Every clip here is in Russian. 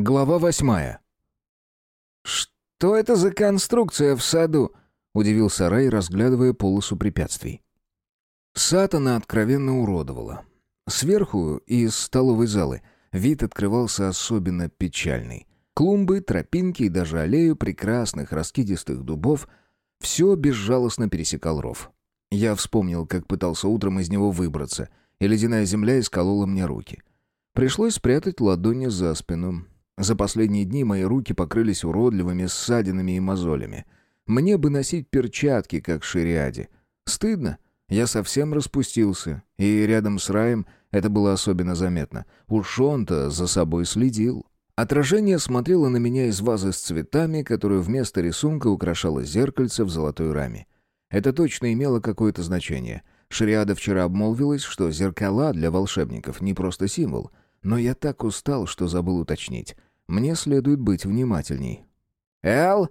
Глава восьмая. «Что это за конструкция в саду?» — удивился Рай, разглядывая полосу препятствий. Сад она откровенно уродовала. Сверху, из столовой залы, вид открывался особенно печальный. Клумбы, тропинки и даже аллею прекрасных раскидистых дубов — все безжалостно пересекал ров. Я вспомнил, как пытался утром из него выбраться, и ледяная земля исколола мне руки. Пришлось спрятать ладони за спину, за последние дни мои руки покрылись уродливыми ссадинами и мозолями. Мне бы носить перчатки, как шириаде. Стыдно. Я совсем распустился, и рядом с раем это было особенно заметно. Уж он-то за собой следил. Отражение смотрело на меня из вазы с цветами, которую вместо рисунка украшало зеркальце в золотой раме. Это точно имело какое-то значение. Шариада вчера обмолвилась, что зеркала для волшебников не просто символ. Но я так устал, что забыл уточнить. Мне следует быть внимательней. «Эл!»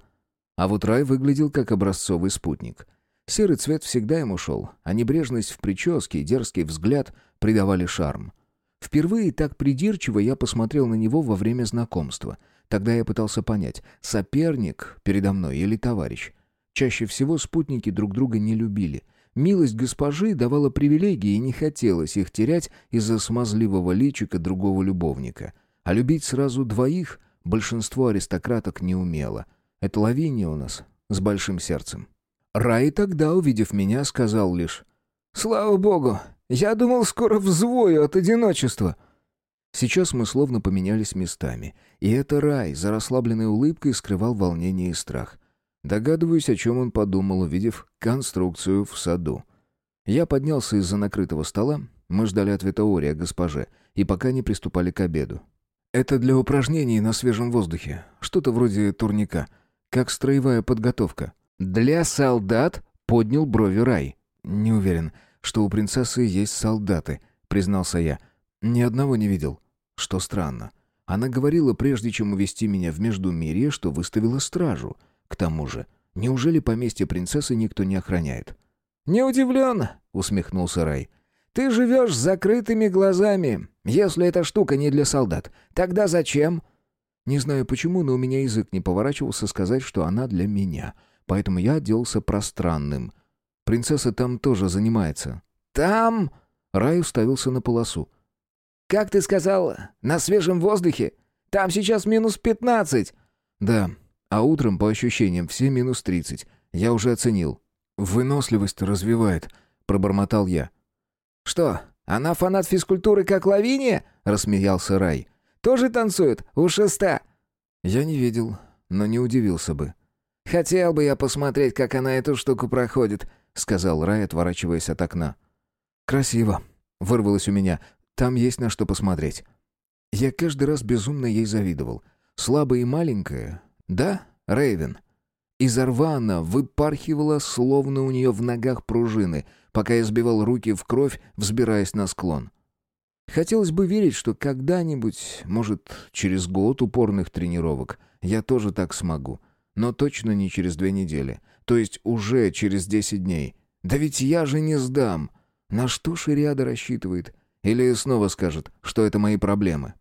А вот Рай выглядел как образцовый спутник. Серый цвет всегда ему шел, а небрежность в прическе и дерзкий взгляд придавали шарм. Впервые так придирчиво я посмотрел на него во время знакомства. Тогда я пытался понять, соперник передо мной или товарищ. Чаще всего спутники друг друга не любили. Милость госпожи давала привилегии, и не хотелось их терять из-за смазливого личика другого любовника — а любить сразу двоих большинство аристократок не умело. Это Лавиния у нас с большим сердцем. Рай тогда, увидев меня, сказал лишь «Слава богу! Я думал, скоро взвою от одиночества!» Сейчас мы словно поменялись местами, и это Рай за расслабленной улыбкой скрывал волнение и страх. Догадываюсь, о чем он подумал, увидев конструкцию в саду. Я поднялся из-за накрытого стола, мы ждали ответа Ори о госпоже, и пока не приступали к обеду. Это для упражнений на свежем воздухе. Что-то вроде турника. Как строевая подготовка. Для солдат поднял брови Рай. Не уверен, что у принцессы есть солдаты, признался я. Ни одного не видел. Что странно. Она говорила, прежде чем увести меня в Междумирье, что выставила стражу. К тому же, неужели поместье принцессы никто не охраняет? «Не удивлен», — усмехнулся Рай. Ты живешь с закрытыми глазами. Если эта штука не для солдат, тогда зачем?» Не знаю почему, но у меня язык не поворачивался сказать, что она для меня. Поэтому я оделся пространным. Принцесса там тоже занимается. «Там?» Рай уставился на полосу. «Как ты сказал, на свежем воздухе? Там сейчас минус пятнадцать!» «Да, а утром, по ощущениям, все минус тридцать. Я уже оценил. Выносливость развивает», — пробормотал я. «Что, она фанат физкультуры, как Лавиния?» — рассмеялся Рай. «Тоже танцует? У шеста?» Я не видел, но не удивился бы. «Хотел бы я посмотреть, как она эту штуку проходит», — сказал Рай, отворачиваясь от окна. «Красиво», — вырвалось у меня. «Там есть на что посмотреть». Я каждый раз безумно ей завидовал. Слабая и маленькая. Да, Рейвен. Она выпархивала, словно у нее в ногах пружины, пока я сбивал руки в кровь, взбираясь на склон. Хотелось бы верить, что когда-нибудь, может, через год упорных тренировок, я тоже так смогу. Но точно не через две недели. То есть уже через десять дней. Да ведь я же не сдам. На что Шириада рассчитывает? Или снова скажет, что это мои проблемы?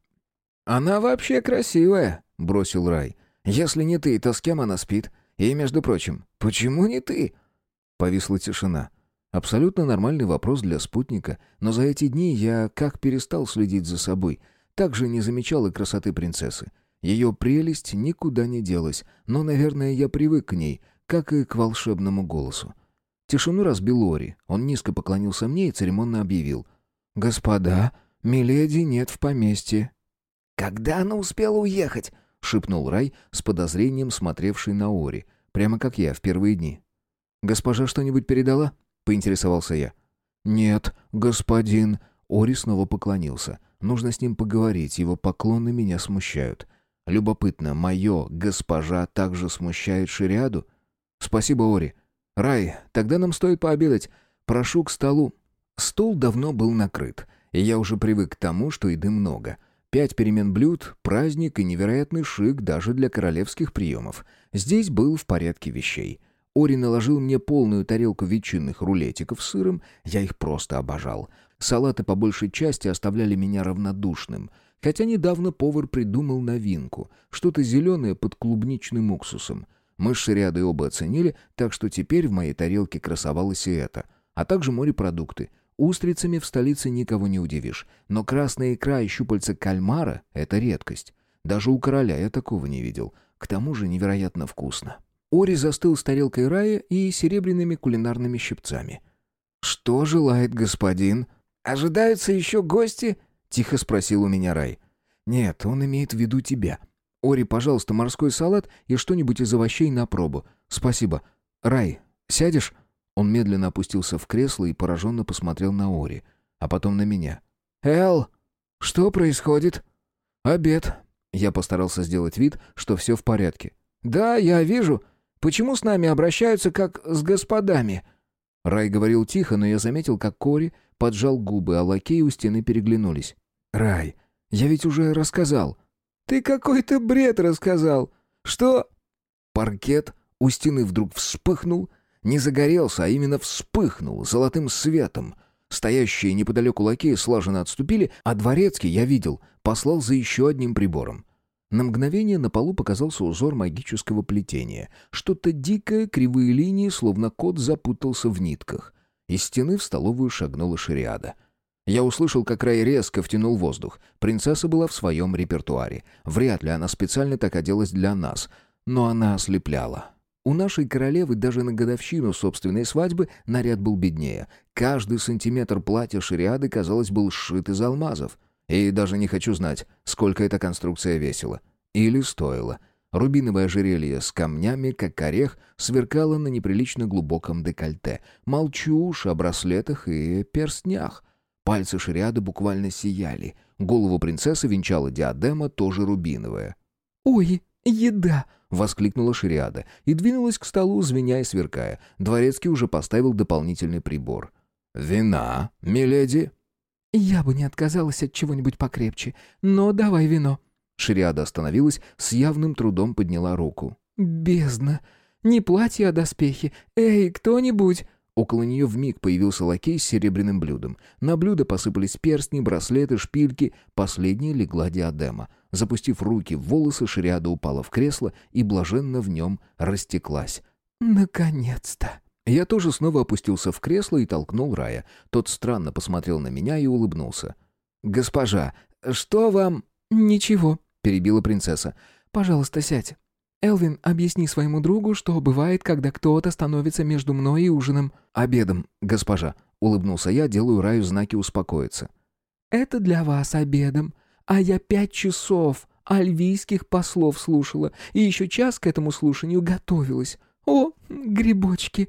«Она вообще красивая», — бросил Рай. «Если не ты, то с кем она спит? И, между прочим, почему не ты?» Повисла тишина. Абсолютно нормальный вопрос для спутника, но за эти дни я как перестал следить за собой, так же не замечал и красоты принцессы. Ее прелесть никуда не делась, но, наверное, я привык к ней, как и к волшебному голосу. Тишину разбил Ори. Он низко поклонился мне и церемонно объявил. «Господа, миледи нет в поместье». «Когда она успела уехать?» — шепнул Рай, с подозрением смотревший на Ори, прямо как я в первые дни. «Госпожа что-нибудь передала?» Поинтересовался я. «Нет, господин...» Ори снова поклонился. «Нужно с ним поговорить, его поклоны меня смущают. Любопытно, мое «госпожа» также смущает Шириаду?» «Спасибо, Ори. Рай, тогда нам стоит пообедать. Прошу к столу». Стол давно был накрыт, и я уже привык к тому, что еды много. Пять перемен блюд, праздник и невероятный шик даже для королевских приемов. Здесь был в порядке вещей. Ори наложил мне полную тарелку ветчинных рулетиков с сыром, я их просто обожал. Салаты по большей части оставляли меня равнодушным. Хотя недавно повар придумал новинку. Что-то зеленое под клубничным уксусом. Мы с Шириадой оба оценили, так что теперь в моей тарелке красовалось и это. А также морепродукты. Устрицами в столице никого не удивишь. Но красная икра и щупальца кальмара — это редкость. Даже у короля я такого не видел. К тому же невероятно вкусно. Ори застыл с тарелкой рая и серебряными кулинарными щипцами. «Что желает господин?» «Ожидаются еще гости?» — тихо спросил у меня Рай. «Нет, он имеет в виду тебя. Ори, пожалуйста, морской салат и что-нибудь из овощей на пробу. Спасибо. Рай, сядешь?» Он медленно опустился в кресло и пораженно посмотрел на Ори, а потом на меня. «Эл, что происходит?» «Обед». Я постарался сделать вид, что все в порядке. «Да, я вижу. Почему с нами обращаются как с господами?» Рай говорил тихо, но я заметил, как Кори поджал губы, а лакеи у стены переглянулись. «Рай, я ведь уже рассказал». «Ты какой-то бред рассказал. Что...» Паркет у стены вдруг вспыхнул, не загорелся, а именно вспыхнул золотым светом. Стоящие неподалеку лакеи слаженно отступили, а дворецкий, я видел, послал за еще одним прибором. На мгновение на полу показался узор магического плетения. Что-то дикое, кривые линии, словно кот запутался в нитках. Из стены в столовую шагнула шариада. Я услышал, как Рай резко втянул воздух. Принцесса была в своем репертуаре. Вряд ли она специально так оделась для нас. Но она ослепляла. У нашей королевы даже на годовщину собственной свадьбы наряд был беднее. Каждый сантиметр платья шариады, казалось, был сшит из алмазов. И даже не хочу знать, сколько эта конструкция весила. Или стоила. Рубиновое ожерелье с камнями, как орех, сверкало на неприлично глубоком декольте. Молчу уж о браслетах и перстнях. Пальцы шариады буквально сияли. Голову принцессы венчала диадема, тоже рубиновая. «Ой, еда!» — воскликнула шариада и двинулась к столу, звеня и сверкая. Дворецкий уже поставил дополнительный прибор. «Вина, миледи?» «Я бы не отказалась от чего-нибудь покрепче, но давай вино». Шриада остановилась, с явным трудом подняла руку. «Бездна! Не платье, а доспехи! Эй, кто-нибудь!» Около нее вмиг появился лакей с серебряным блюдом. На блюдо посыпались перстни, браслеты, шпильки. Последняя легла диадема. Запустив руки в волосы, Шриада упала в кресло и блаженно в нем растеклась. «Наконец-то!» Я тоже снова опустился в кресло и толкнул Рая. Тот странно посмотрел на меня и улыбнулся. «Госпожа, что вам...» «Ничего», — перебила принцесса. «Пожалуйста, сядь. Элвин, объясни своему другу, что бывает, когда кто-то становится между мной и ужином». «Обедом, госпожа», — улыбнулся я, делаю Раю знаки успокоиться. «Это для вас обедом, а я пять часов альвийских послов слушала, и еще час к этому слушанию готовилась. О, грибочки!»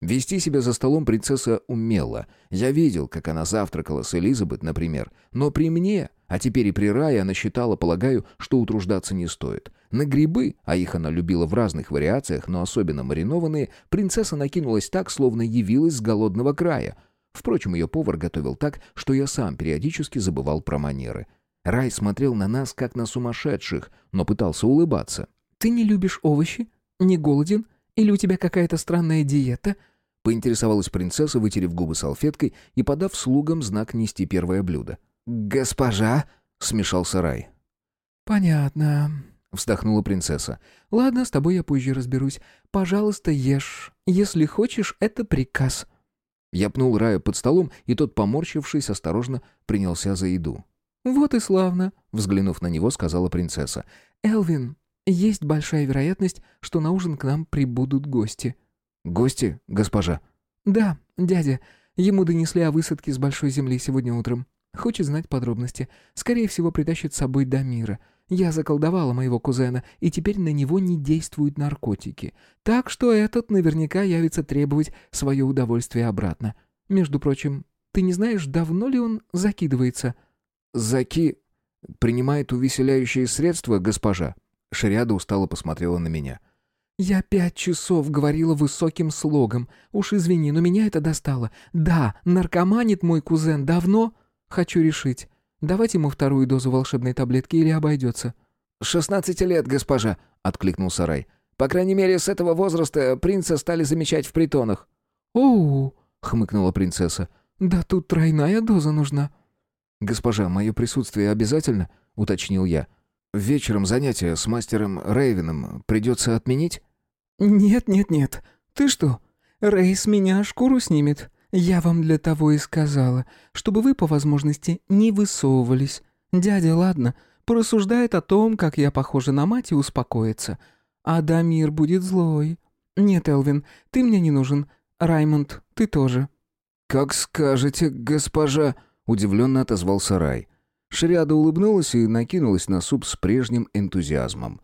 Вести себя за столом принцесса умела. Я видел, как она завтракала с Элизабет, например. Но при мне, а теперь и при Рае, она считала, полагаю, что утруждаться не стоит. На грибы, а их она любила в разных вариациях, но особенно маринованные, принцесса накинулась так, словно явилась с голодного края. Впрочем, ее повар готовил так, что я сам периодически забывал про манеры. Рай смотрел на нас, как на сумасшедших, но пытался улыбаться. «Ты не любишь овощи? Не голоден?» Или у тебя какая-то странная диета?» Поинтересовалась принцесса, вытерев губы салфеткой и подав слугам знак нести первое блюдо. «Госпожа!» — смешался Рай. «Понятно», — вздохнула принцесса. «Ладно, с тобой я позже разберусь. Пожалуйста, ешь. Если хочешь, это приказ». Я пнул Рая под столом, и тот, поморщившись, осторожно принялся за еду. «Вот и славно», — взглянув на него, сказала принцесса. «Элвин, есть большая вероятность, что на ужин к нам прибудут гости». «Гости, госпожа?» «Да, дядя. Ему донесли о высадке с большой земли сегодня утром. Хочет знать подробности. Скорее всего, притащит с собой Дамира. Я заколдовала моего кузена, и теперь на него не действуют наркотики. Так что этот наверняка явится требовать свое удовольствие обратно. Между прочим, ты не знаешь, давно ли он закидывается?» «Заки... принимает увеселяющие средства, госпожа?» Шариада устало посмотрела на меня. «Я пять часов говорила высоким слогом. Уж извини, но меня это достало. Да, наркоманит мой кузен давно. Хочу решить, давать ему вторую дозу волшебной таблетки или обойдется?» «Шестнадцати лет, госпожа», — откликнулся Рай. «По крайней мере, с этого возраста принца стали замечать в притонах». «Оу», — хмыкнула принцесса. «Да тут тройная доза нужна». «Госпожа, мое присутствие обязательно?» — уточнил я. «Вечером занятия с мастером Рейвеном придется отменить?» «Нет, нет, нет. Ты что? Рэй с меня шкуру снимет. Я вам для того и сказала, чтобы вы по возможности не высовывались. Дядя, ладно, порассуждает о том, как я похожа на мать и успокоится. А Дамир будет злой. Нет, Элвин, ты мне не нужен. Раймонд, ты тоже». «Как скажете, госпожа», — удивленно отозвался Рай. Шриада улыбнулась и накинулась на суп с прежним энтузиазмом.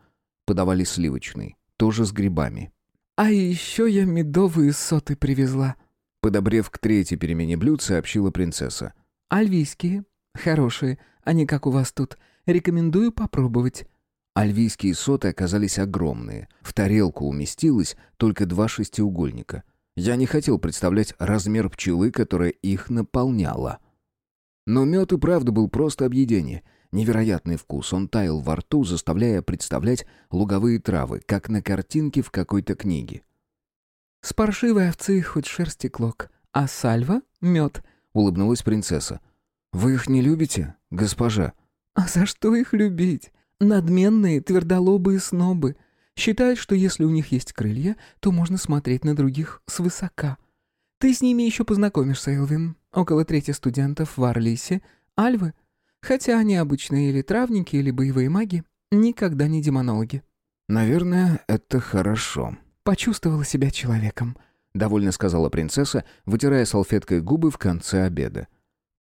Подавали сливочный, тоже с грибами. «А еще я медовые соты привезла», — подобрев к третьей перемене блюд, сообщила принцесса. «Альвийские. Хорошие. Они как у вас тут. Рекомендую попробовать». Альвийские соты оказались огромные. В тарелку уместилось только два шестиугольника — я не хотел представлять размер пчелы, которая их наполняла. Но мед и правда был просто объедение. Невероятный вкус, он таял во рту, заставляя представлять луговые травы, как на картинке в какой-то книге. «С паршивой овцы хоть шерсти клок, а сальва — мед», — улыбнулась принцесса. «Вы их не любите, госпожа?» «А за что их любить? Надменные, твердолобые снобы. Считают, что если у них есть крылья, то можно смотреть на других свысока. Ты с ними еще познакомишься, Элвин. Около трети студентов в Арлисе — альвы. Хотя они обычные или травники, или боевые маги, никогда не демонологи. «Наверное, это хорошо». «Почувствовала себя человеком», — довольно сказала принцесса, вытирая салфеткой губы в конце обеда.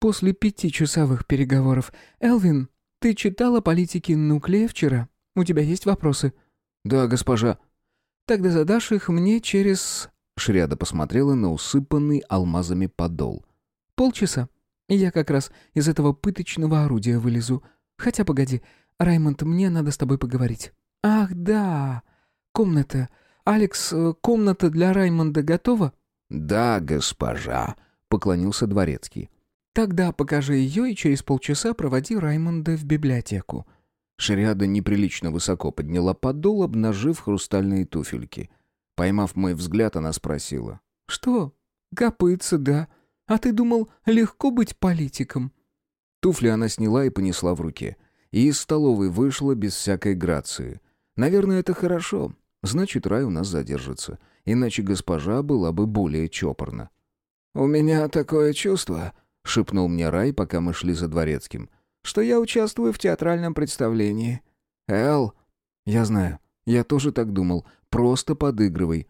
«После пятичасовых переговоров. Элвин, ты читала политики Нуклея вчера? У тебя есть вопросы?» «Да, госпожа». «Тогда задашь их мне через...» Шриада посмотрела на усыпанный алмазами подол. «Полчаса. Я как раз из этого пыточного орудия вылезу. Хотя, погоди, Раймонд, мне надо с тобой поговорить». «Ах, да! Комната. Алекс, э, комната для Раймонда готова?» «Да, госпожа», — поклонился дворецкий. «Тогда покажи ее и через полчаса проводи Раймонда в библиотеку. Шариада неприлично высоко подняла подол, обнажив хрустальные туфельки. Поймав мой взгляд, она спросила. «Что? Копытца, да. А ты думал, легко быть политиком?» Туфли она сняла и понесла в руке. И из столовой вышла без всякой грации. Наверное, это хорошо. Значит, рай у нас задержится. Иначе госпожа была бы более чопорна. «У меня такое чувство», — шепнул мне рай, пока мы шли за дворецким — что я участвую в театральном представлении. Эл, я знаю, я тоже так думал, просто подыгрывай.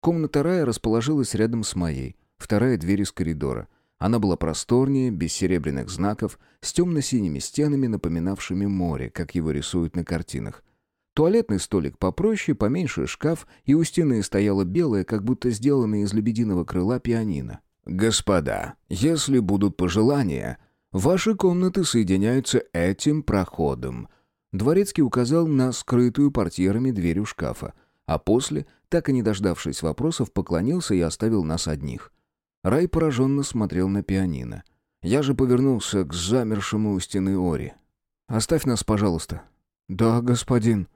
Комната Рая расположилась рядом с моей, вторая дверь из коридора. Она была просторнее, без серебряных знаков, с темно-синими стенами, напоминавшими море, как его рисуют на картинах. Туалетный столик попроще, поменьше шкаф, и у стены стояла белая, как будто сделанная из лебединого крыла пианино. «Господа, если будут пожелания...» Ваши комнаты соединяются этим проходом». Дворецкий указал на скрытую портьерами дверь у шкафа, а после, так и не дождавшись вопросов, поклонился и оставил нас одних. Рай пораженно смотрел на пианино. Я же повернулся к замершему у стены Ори. «Оставь нас, пожалуйста». «Да, господин».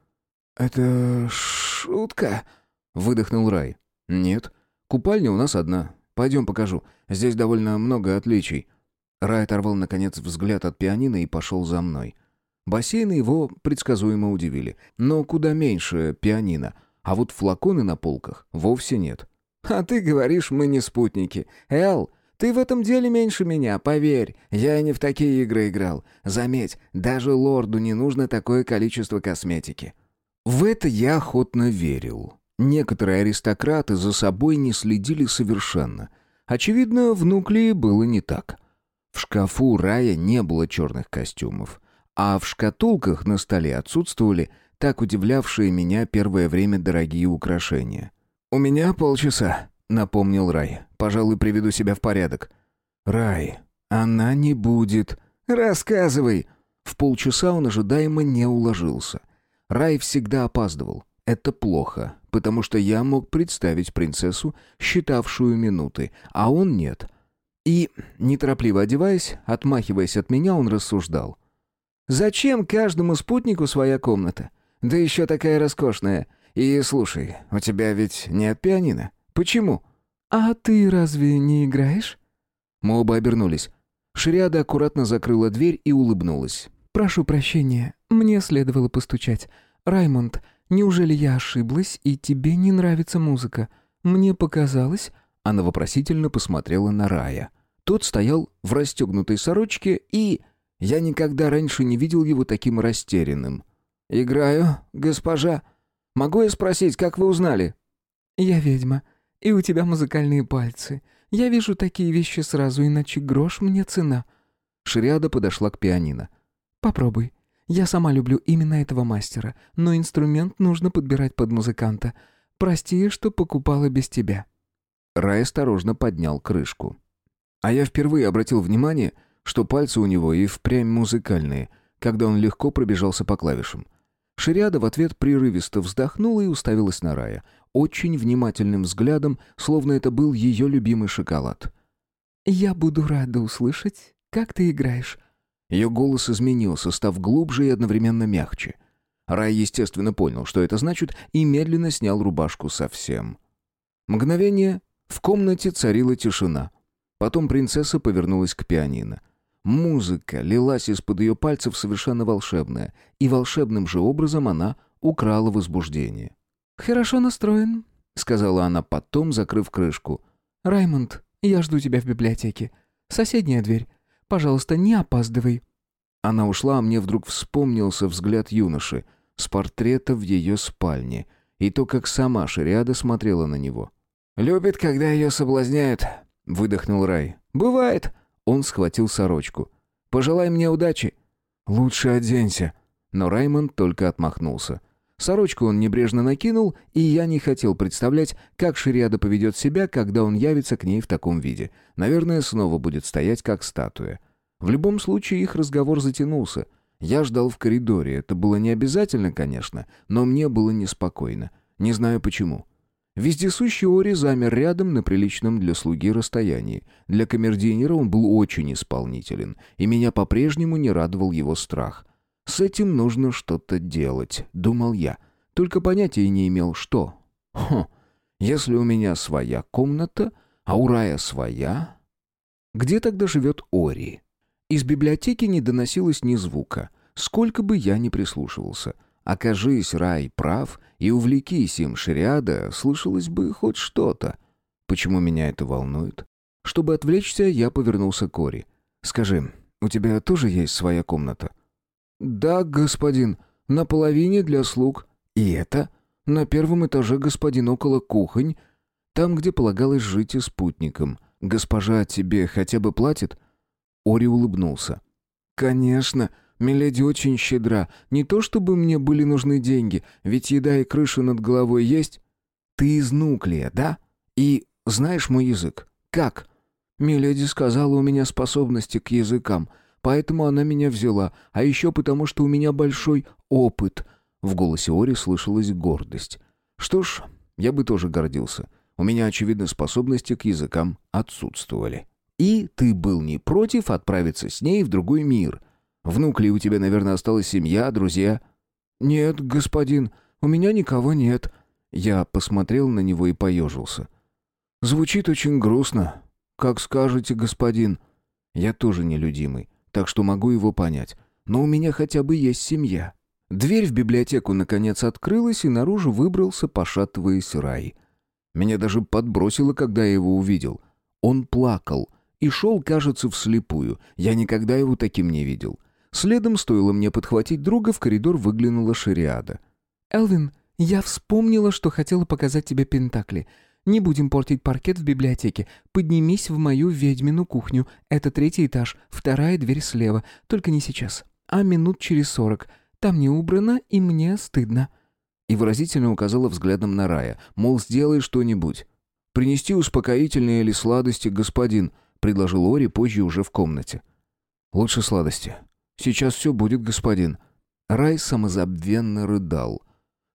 «Это шутка?» — выдохнул Рай. «Нет. Купальня у нас одна. Пойдем покажу. Здесь довольно много отличий». Рай оторвал, наконец, взгляд от пианино и пошел за мной. Бассейны его предсказуемо удивили. Но куда меньше пианино. А вот флаконы на полках вовсе нет. «А ты говоришь, мы не спутники. Эл, ты в этом деле меньше меня, поверь. Я не в такие игры играл. Заметь, даже лорду не нужно такое количество косметики». В это я охотно верил. Некоторые аристократы за собой не следили совершенно. Очевидно, в Нуклее было не так. В шкафу Рая не было черных костюмов, а в шкатулках на столе отсутствовали так удивлявшие меня первое время дорогие украшения. «У меня полчаса», — напомнил Рай. «Пожалуй, приведу себя в порядок». «Рай, она не будет». «Рассказывай». В полчаса он ожидаемо не уложился. Рай всегда опаздывал. Это плохо, потому что я мог представить принцессу, считавшую минуты, а он нет. И, неторопливо одеваясь, отмахиваясь от меня, он рассуждал. «Зачем каждому спутнику своя комната? Да еще такая роскошная. И слушай, у тебя ведь нет пианино. Почему?» «А ты разве не играешь?» Мы оба обернулись. Шриада аккуратно закрыла дверь и улыбнулась. «Прошу прощения, мне следовало постучать. Раймонд, неужели я ошиблась, и тебе не нравится музыка? Мне показалось...» Она вопросительно посмотрела на Рая. Тот стоял в расстегнутой сорочке и... Я никогда раньше не видел его таким растерянным. «Играю, госпожа. Могу я спросить, как вы узнали?» «Я ведьма, и у тебя музыкальные пальцы. Я вижу такие вещи сразу, иначе грош мне цена». Шриада подошла к пианино. «Попробуй. Я сама люблю именно этого мастера, но инструмент нужно подбирать под музыканта. Прости, что покупала без тебя». Рай осторожно поднял крышку. А я впервые обратил внимание, что пальцы у него и впрямь музыкальные, когда он легко пробежался по клавишам. Шириада в ответ прерывисто вздохнула и уставилась на Рая, очень внимательным взглядом, словно это был ее любимый шоколад. «Я буду рада услышать, как ты играешь». Ее голос изменился, став глубже и одновременно мягче. Рай, естественно, понял, что это значит, и медленно снял рубашку совсем. Мгновение в комнате царила тишина. Потом принцесса повернулась к пианино. Музыка лилась из-под ее пальцев совершенно волшебная, и волшебным же образом она украла возбуждение. «Хорошо настроен», — сказала она потом, закрыв крышку. «Раймонд, я жду тебя в библиотеке. Соседняя дверь. Пожалуйста, не опаздывай». Она ушла, а мне вдруг вспомнился взгляд юноши с портрета в ее спальне и то, как сама Шариада смотрела на него. «Любит, когда ее соблазняют», — выдохнул Рай. «Бывает». Он схватил сорочку. «Пожелай мне удачи». «Лучше оденься». Но Раймонд только отмахнулся. Сорочку он небрежно накинул, и я не хотел представлять, как Шириада поведет себя, когда он явится к ней в таком виде. Наверное, снова будет стоять как статуя. В любом случае их разговор затянулся. Я ждал в коридоре. Это было не обязательно, конечно, но мне было неспокойно. Не знаю почему. Вездесущий Ори замер рядом на приличном для слуги расстоянии. Для камердинера он был очень исполнителен, и меня по-прежнему не радовал его страх. «С этим нужно что-то делать», — думал я. Только понятия не имел, что. Хм, если у меня своя комната, а у Рая своя... Где тогда живет Ори? Из библиотеки не доносилось ни звука, сколько бы я ни прислушивался. Окажись Рай прав, и увлекись им шариада, слышалось бы хоть что-то. Почему меня это волнует? Чтобы отвлечься, я повернулся к Ори. «Скажи, у тебя тоже есть своя комната?» «Да, господин. На половине для слуг. И это? На первом этаже господин около кухонь. Там, где полагалось жить и спутником. Госпожа тебе хотя бы платит?» Ори улыбнулся. «Конечно. Миледи очень щедра. Не то чтобы мне были нужны деньги, ведь еда и крыша над головой есть. Ты из Нуклея, да? И знаешь мой язык? Как? Миледи сказала, у меня способности к языкам, поэтому она меня взяла, а еще потому, что у меня большой опыт. В голосе Ори слышалась гордость. Что ж, я бы тоже гордился. У меня, очевидно, способности к языкам отсутствовали. И ты был не против отправиться с ней в другой мир — Внук ли у тебя, наверное, осталась семья, друзья?» «Нет, господин, у меня никого нет». Я посмотрел на него и поежился. «Звучит очень грустно. Как скажете, господин». Я тоже нелюдимый, так что могу его понять. Но у меня хотя бы есть семья. Дверь в библиотеку наконец открылась, и наружу выбрался, пошатываясь рай. Меня даже подбросило, когда я его увидел. Он плакал и шел, кажется, вслепую. Я никогда его таким не видел. Следом, стоило мне подхватить друга, в коридор выглянула Шариада. «Элвин, я вспомнила, что хотела показать тебе пентакли. Не будем портить паркет в библиотеке. Поднимись в мою ведьмину кухню. Это третий этаж, вторая дверь слева. Только не сейчас, а минут через сорок. Там не убрано, и мне стыдно». И выразительно указала взглядом на Рая, мол, сделай что-нибудь. «Принести успокоительные или сладости, господин», — предложил Ори позже уже в комнате. «Лучше сладости. Сейчас все будет, господин». Рай самозабвенно рыдал.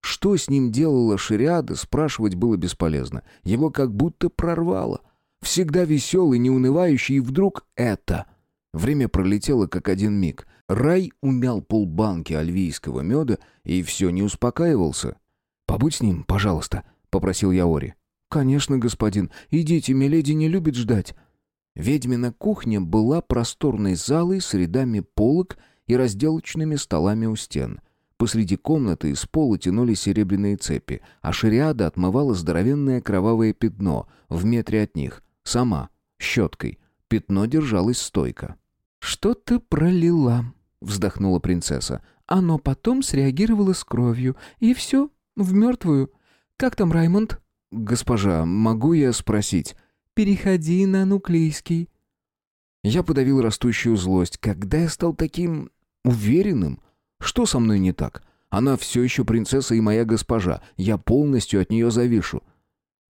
Что с ним делала Шириада, спрашивать было бесполезно. Его как будто прорвало. Всегда веселый, неунывающий, и вдруг это. Время пролетело как один миг. Рай умял полбанки альвийского меда и все не успокаивался. «Побудь с ним, пожалуйста», — попросил я Ори. «Конечно, господин. Идите, миледи не любит ждать». Ведьмина кухня была просторной залой с рядами полок и разделочными столами у стен. Посреди комнаты из пола тянулись серебряные цепи, а шариада отмывала здоровенное кровавое пятно в метре от них. Сама, щеткой. Пятно держалось стойко. «Что ты пролила?» — вздохнула принцесса. «Оно потом среагировало с кровью, и все, в мертвую. Как там Раймонд?» «Госпожа, могу я спросить?» «Переходи на нуклейский». Я подавил растущую злость. Когда я стал таким... уверенным? Что со мной не так? Она все еще принцесса и моя госпожа. Я полностью от нее завишу.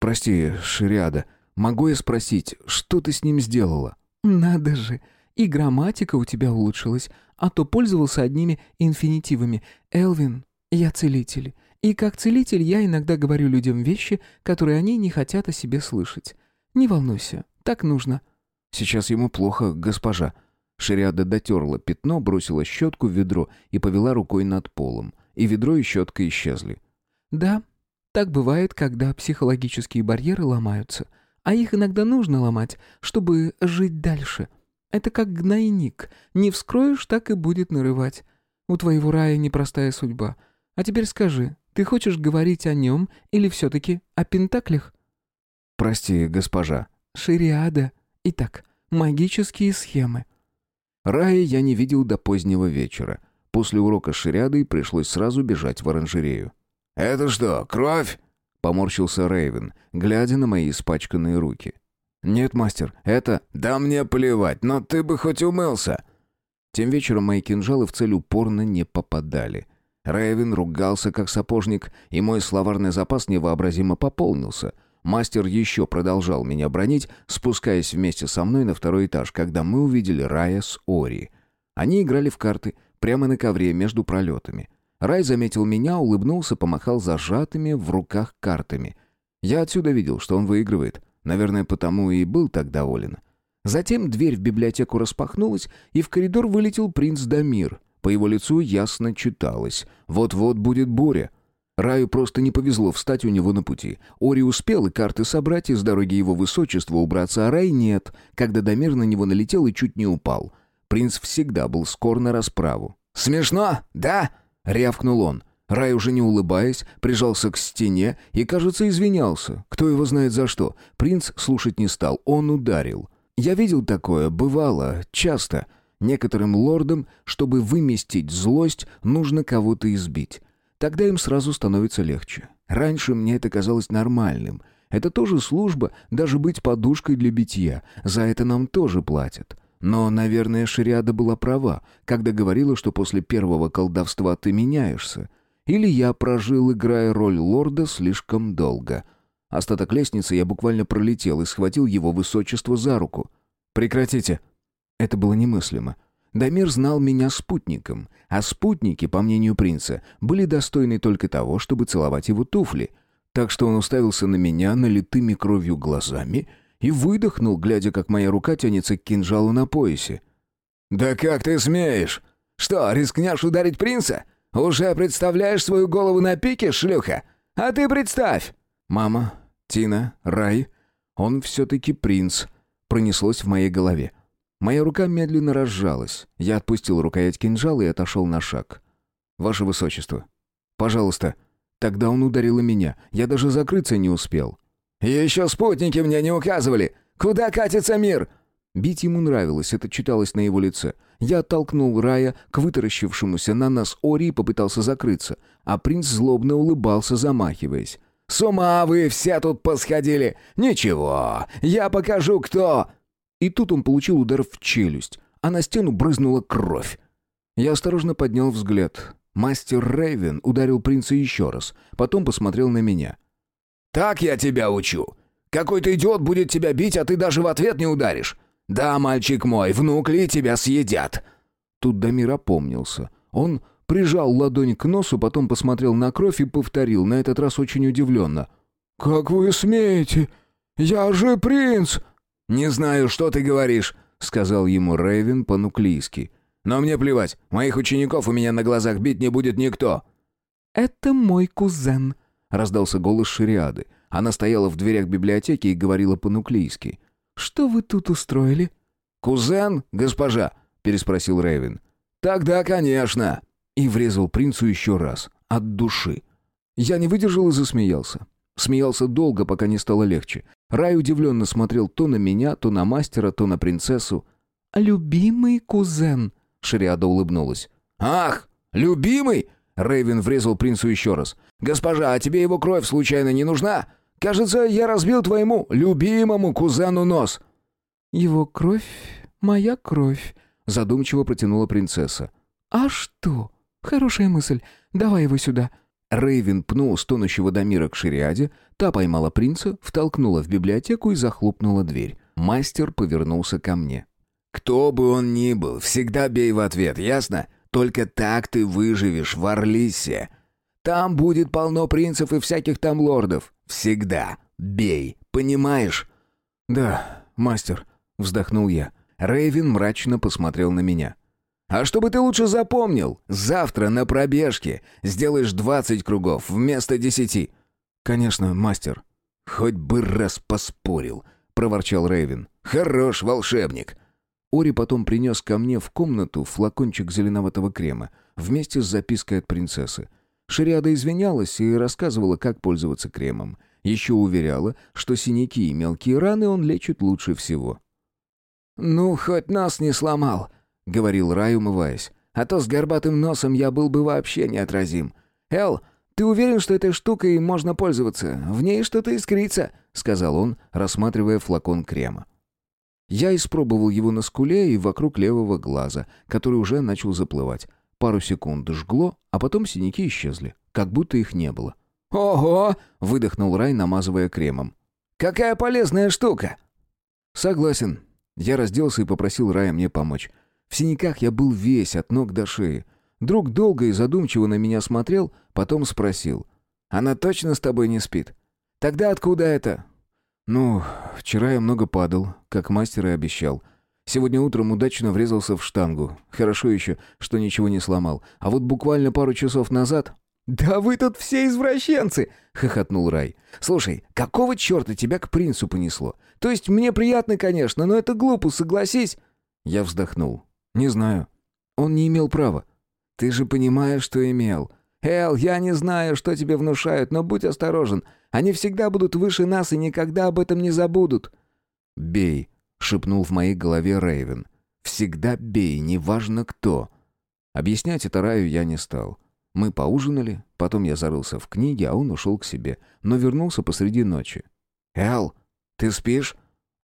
Прости, Шириада, могу я спросить, что ты с ним сделала? «Надо же! И грамматика у тебя улучшилась, а то пользовался одними инфинитивами. Элвин, я целитель. И как целитель я иногда говорю людям вещи, которые они не хотят о себе слышать. Не волнуйся, так нужно». «Сейчас ему плохо, госпожа». Шариада дотерла пятно, бросила щетку в ведро и повела рукой над полом. И ведро и щетка исчезли. «Да, так бывает, когда психологические барьеры ломаются. А их иногда нужно ломать, чтобы жить дальше. Это как гнойник. Не вскроешь, так и будет нарывать. У твоего рая непростая судьба. А теперь скажи, ты хочешь говорить о нем или все-таки о пентаклях?» «Прости, госпожа». «Шириада. Итак, магические схемы». Рая я не видел до позднего вечера. После урока с шириадой пришлось сразу бежать в оранжерею. «Это что, кровь?» — поморщился Рейвен, глядя на мои испачканные руки. «Нет, мастер, это...» «Да мне плевать, но ты бы хоть умылся!» Тем вечером мои кинжалы в цель упорно не попадали. Рейвен ругался как сапожник, и мой словарный запас невообразимо пополнился. Мастер еще продолжал меня бронить, спускаясь вместе со мной на второй этаж, когда мы увидели Рая с Ори. Они играли в карты прямо на ковре между пролетами. Рай заметил меня, улыбнулся, помахал зажатыми в руках картами. Я отсюда видел, что он выигрывает. Наверное, потому и был так доволен. Затем дверь в библиотеку распахнулась, и в коридор вылетел принц Дамир. По его лицу ясно читалось. Вот-вот будет буря. Раю просто не повезло встать у него на пути. Ори успел и карты собрать, и с дороги его высочества убраться, а Рай нет, когда Дамир на него налетел и чуть не упал. Принц всегда был скор на расправу. «Смешно, да?» — рявкнул он. Рай, уже не улыбаясь, прижался к стене и, кажется, извинялся. Кто его знает за что. Принц слушать не стал, он ударил. Я видел такое, бывало, часто. Некоторым лордам, чтобы выместить злость, нужно кого-то избить. Тогда им сразу становится легче. Раньше мне это казалось нормальным. Это тоже служба, даже быть подушкой для битья. За это нам тоже платят. Но, наверное, Шариада была права, когда говорила, что после первого колдовства ты меняешься. Или я прожил, играя роль лорда, слишком долго. Остаток лестницы я буквально пролетел и схватил его высочество за руку. «Прекратите!» Это было немыслимо. Дамир знал меня спутником, а спутники, по мнению принца, были достойны только того, чтобы целовать его туфли. Так что он уставился на меня налитыми кровью глазами и выдохнул, глядя, как моя рука тянется к кинжалу на поясе. «Да как ты смеешь? Что, рискнешь ударить принца? «Уже представляешь свою голову на пике, шлюха? А ты представь!» «Мама, Тина, Рай, он все-таки принц», пронеслось в моей голове. Моя рука медленно разжалась. Я отпустил рукоять кинжала и отошел на шаг. «Ваше высочество, пожалуйста». Тогда он ударил и меня. Я даже закрыться не успел. «Еще спутники мне не указывали! Куда катится мир?» Бить ему нравилось, это читалось на его лице. Я оттолкнул Рая к вытаращившемуся на нас Ори и попытался закрыться, а принц злобно улыбался, замахиваясь. «С ума вы все тут посходили! Ничего, я покажу, кто...» И тут он получил удар в челюсть, а на стену брызнула кровь. Я осторожно поднял взгляд. Мастер Рейвен ударил принца еще раз, потом посмотрел на меня. «Так я тебя учу. Какой-то идиот будет тебя бить, а ты даже в ответ не ударишь. «Да, мальчик мой, внукли тебя съедят!» Тут Дамир опомнился. Он прижал ладонь к носу, потом посмотрел на кровь и повторил, на этот раз очень удивленно. «Как вы смеете? Я же принц!» «Не знаю, что ты говоришь», — сказал ему Рейвен по-нуклийски. «Но мне плевать, моих учеников у меня на глазах бить не будет никто». «Это мой кузен», — раздался голос Шириады. Она стояла в дверях библиотеки и говорила по-нуклийски. Что вы тут устроили?» «Кузен, госпожа?» — переспросил Рэйвен. «Тогда, конечно!» И врезал принцу еще раз, от души. Я не выдержал и засмеялся. Смеялся долго, пока не стало легче. Рай удивленно смотрел то на меня, то на мастера, то на принцессу. «Любимый кузен», — Шариада улыбнулась. «Ах, любимый!» — Рэйвен врезал принцу еще раз. «Госпожа, а тебе его кровь случайно не нужна? Кажется, я разбил твоему любимому кузену нос». «Его кровь — моя кровь», — задумчиво протянула принцесса. «А что? Хорошая мысль. Давай его сюда». Рейвен пнул стонущего Дамира к шариаде, та поймала принца, втолкнула в библиотеку и захлопнула дверь. Мастер повернулся ко мне. «Кто бы он ни был, всегда бей в ответ, ясно? Только так ты выживешь в Орлисе. Там будет полно принцев и всяких там лордов. Всегда бей, понимаешь?» «Да, мастер», — вздохнул я. Рейвен мрачно посмотрел на меня. «А чтобы ты лучше запомнил, завтра на пробежке сделаешь двадцать кругов вместо десяти». «Конечно, мастер». «Хоть бы раз поспорил», — проворчал Рейвен. «Хорош волшебник». Ори потом принес ко мне в комнату флакончик зеленоватого крема вместе с запиской от принцессы. Шариада извинялась и рассказывала, как пользоваться кремом. Еще уверяла, что синяки и мелкие раны он лечит лучше всего. «Ну, хоть нос не сломал», — говорил Рай, умываясь. «А то с горбатым носом я был бы вообще неотразим. Эл, ты уверен, что этой штукой можно пользоваться? В ней что-то искрится», — сказал он, рассматривая флакон крема. Я испробовал его на скуле и вокруг левого глаза, который уже начал заплывать. Пару секунд жгло, а потом синяки исчезли, как будто их не было. «Ого!» — выдохнул Рай, намазывая кремом. «Какая полезная штука!» «Согласен». Я разделся и попросил Рая мне помочь. В синяках я был весь от ног до шеи. Друг долго и задумчиво на меня смотрел, потом спросил. «Она точно с тобой не спит? Тогда откуда это?» «Ну, вчера я много падал, как мастер и обещал. Сегодня утром удачно врезался в штангу. Хорошо еще, что ничего не сломал. А вот буквально пару часов назад...» «Да вы тут все извращенцы!» — хохотнул Рай. «Слушай, какого черта тебя к принцу понесло? То есть мне приятно, конечно, но это глупо, согласись!» Я вздохнул. «Не знаю. Он не имел права». «Ты же понимаешь, что имел. Эл, я не знаю, что тебе внушают, но будь осторожен. Они всегда будут выше нас и никогда об этом не забудут». «Бей», — шепнул в моей голове Рейвен. «Всегда бей, неважно кто». Объяснять это Раю я не стал. Мы поужинали, потом я зарылся в книге, а он ушел к себе, но вернулся посреди ночи. «Эл, ты спишь?»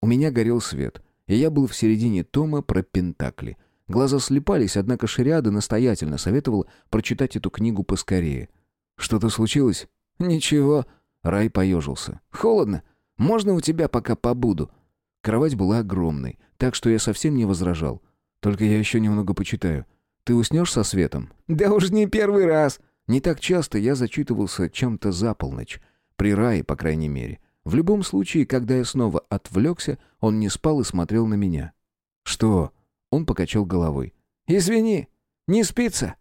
У меня горел свет, и я был в середине тома про Пентакли. Глаза слепались, однако Шариада настоятельно советовал прочитать эту книгу поскорее. «Что-то случилось?» «Ничего». Рай поежился. «Холодно. Можно у тебя пока побуду?» Кровать была огромной, так что я совсем не возражал. «Только я еще немного почитаю. Ты уснешь со светом?» «Да уж не первый раз!» Не так часто я зачитывался чем-то за полночь. При Рае, по крайней мере. В любом случае, когда я снова отвлекся, он не спал и смотрел на меня. «Что?» Он покачал головой. «Извини, не спится?»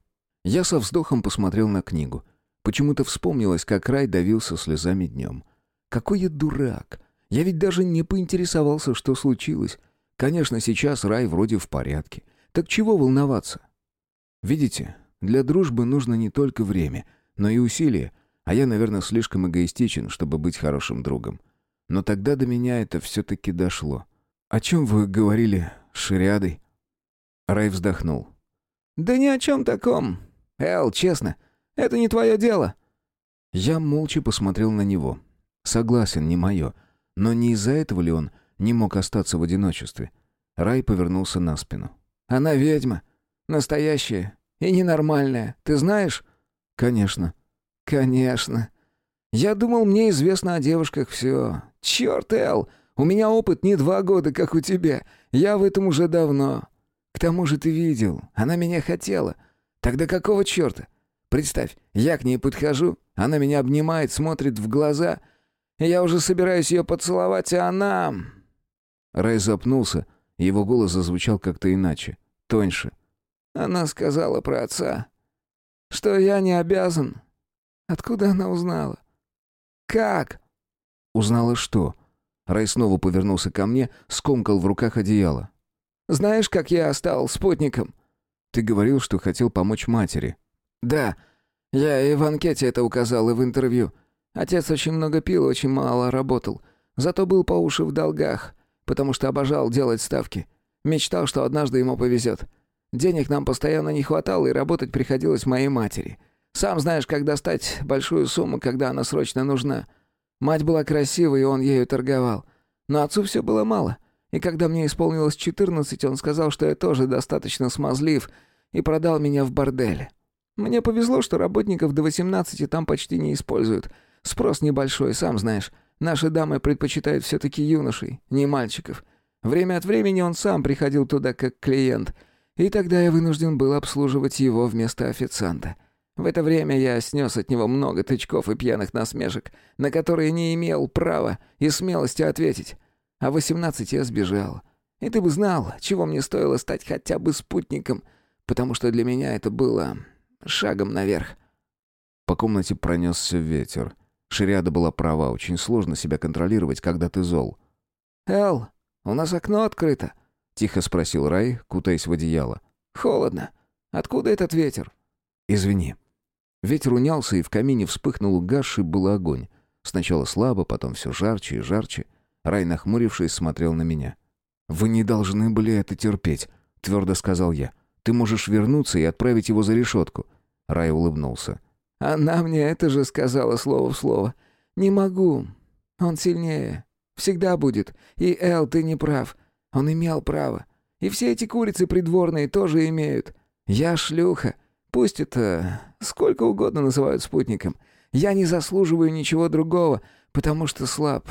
Я со вздохом посмотрел на книгу. Почему-то вспомнилось, как Рай давился слезами днем. «Какой я дурак! Я ведь даже не поинтересовался, что случилось. Конечно, сейчас Рай вроде в порядке. Так чего волноваться? Видите, для дружбы нужно не только время, но и усилия, а я, наверное, слишком эгоистичен, чтобы быть хорошим другом. Но тогда до меня это все-таки дошло. «О чем вы говорили с Шириадой?» Рай вздохнул. «Да ни о чем таком. Эл, честно, это не твое дело». Я молча посмотрел на него. Согласен, не мое. Но не из-за этого ли он не мог остаться в одиночестве? Рай повернулся на спину. «Она ведьма. Настоящая. И ненормальная. Ты знаешь?» «Конечно». «Конечно. Я думал, мне известно о девушках все. Черт, Эл, у меня опыт не два года, как у тебя. Я в этом уже давно. К тому же ты видел, она меня хотела. Тогда какого черта? Представь, я к ней подхожу, она меня обнимает, смотрит в глаза. Я уже собираюсь ее поцеловать, а она...» Рай запнулся, его голос зазвучал как-то иначе, тоньше. Она сказала про отца, что я не обязан. Откуда она узнала? Как? Узнала что? Рай снова повернулся ко мне, скомкал в руках одеяло. «Знаешь, как я стал спутником?» «Ты говорил, что хотел помочь матери». «Да. Я и в анкете это указал, и в интервью. Отец очень много пил, очень мало работал. Зато был по уши в долгах, потому что обожал делать ставки. Мечтал, что однажды ему повезет. Денег нам постоянно не хватало, и работать приходилось моей матери. Сам знаешь, как достать большую сумму, когда она срочно нужна. Мать была красивой, и он ею торговал. Но отцу все было мало. И когда мне исполнилось 14, он сказал, что я тоже достаточно смазлив, и продал меня в бордель. Мне повезло, что работников до 18 там почти не используют. Спрос небольшой, сам знаешь. Наши дамы предпочитают все-таки юношей, не мальчиков. Время от времени он сам приходил туда как клиент, и тогда я вынужден был обслуживать его вместо официанта. В это время я снес от него много тычков и пьяных насмешек, на которые не имел права и смелости ответить. А в 18 я сбежал. И ты бы знал, чего мне стоило стать хотя бы спутником, потому что для меня это было шагом наверх. По комнате пронесся ветер. Шириада была права, очень сложно себя контролировать, когда ты зол. «Эл, у нас окно открыто», — тихо спросил Рай, кутаясь в одеяло. «Холодно. Откуда этот ветер?» «Извини». Ветер унялся, и в камине вспыхнул угасший был огонь. Сначала слабо, потом все жарче и жарче. Рай, нахмурившись, смотрел на меня. «Вы не должны были это терпеть», — твердо сказал я. «Ты можешь вернуться и отправить его за решетку». Рай улыбнулся. «Она мне это же сказала слово в слово. Не могу. Он сильнее. Всегда будет. И, Эл, ты не прав. Он имел право. И все эти курицы придворные тоже имеют. Я шлюха. Пусть это сколько угодно называют спутником. Я не заслуживаю ничего другого, потому что слаб.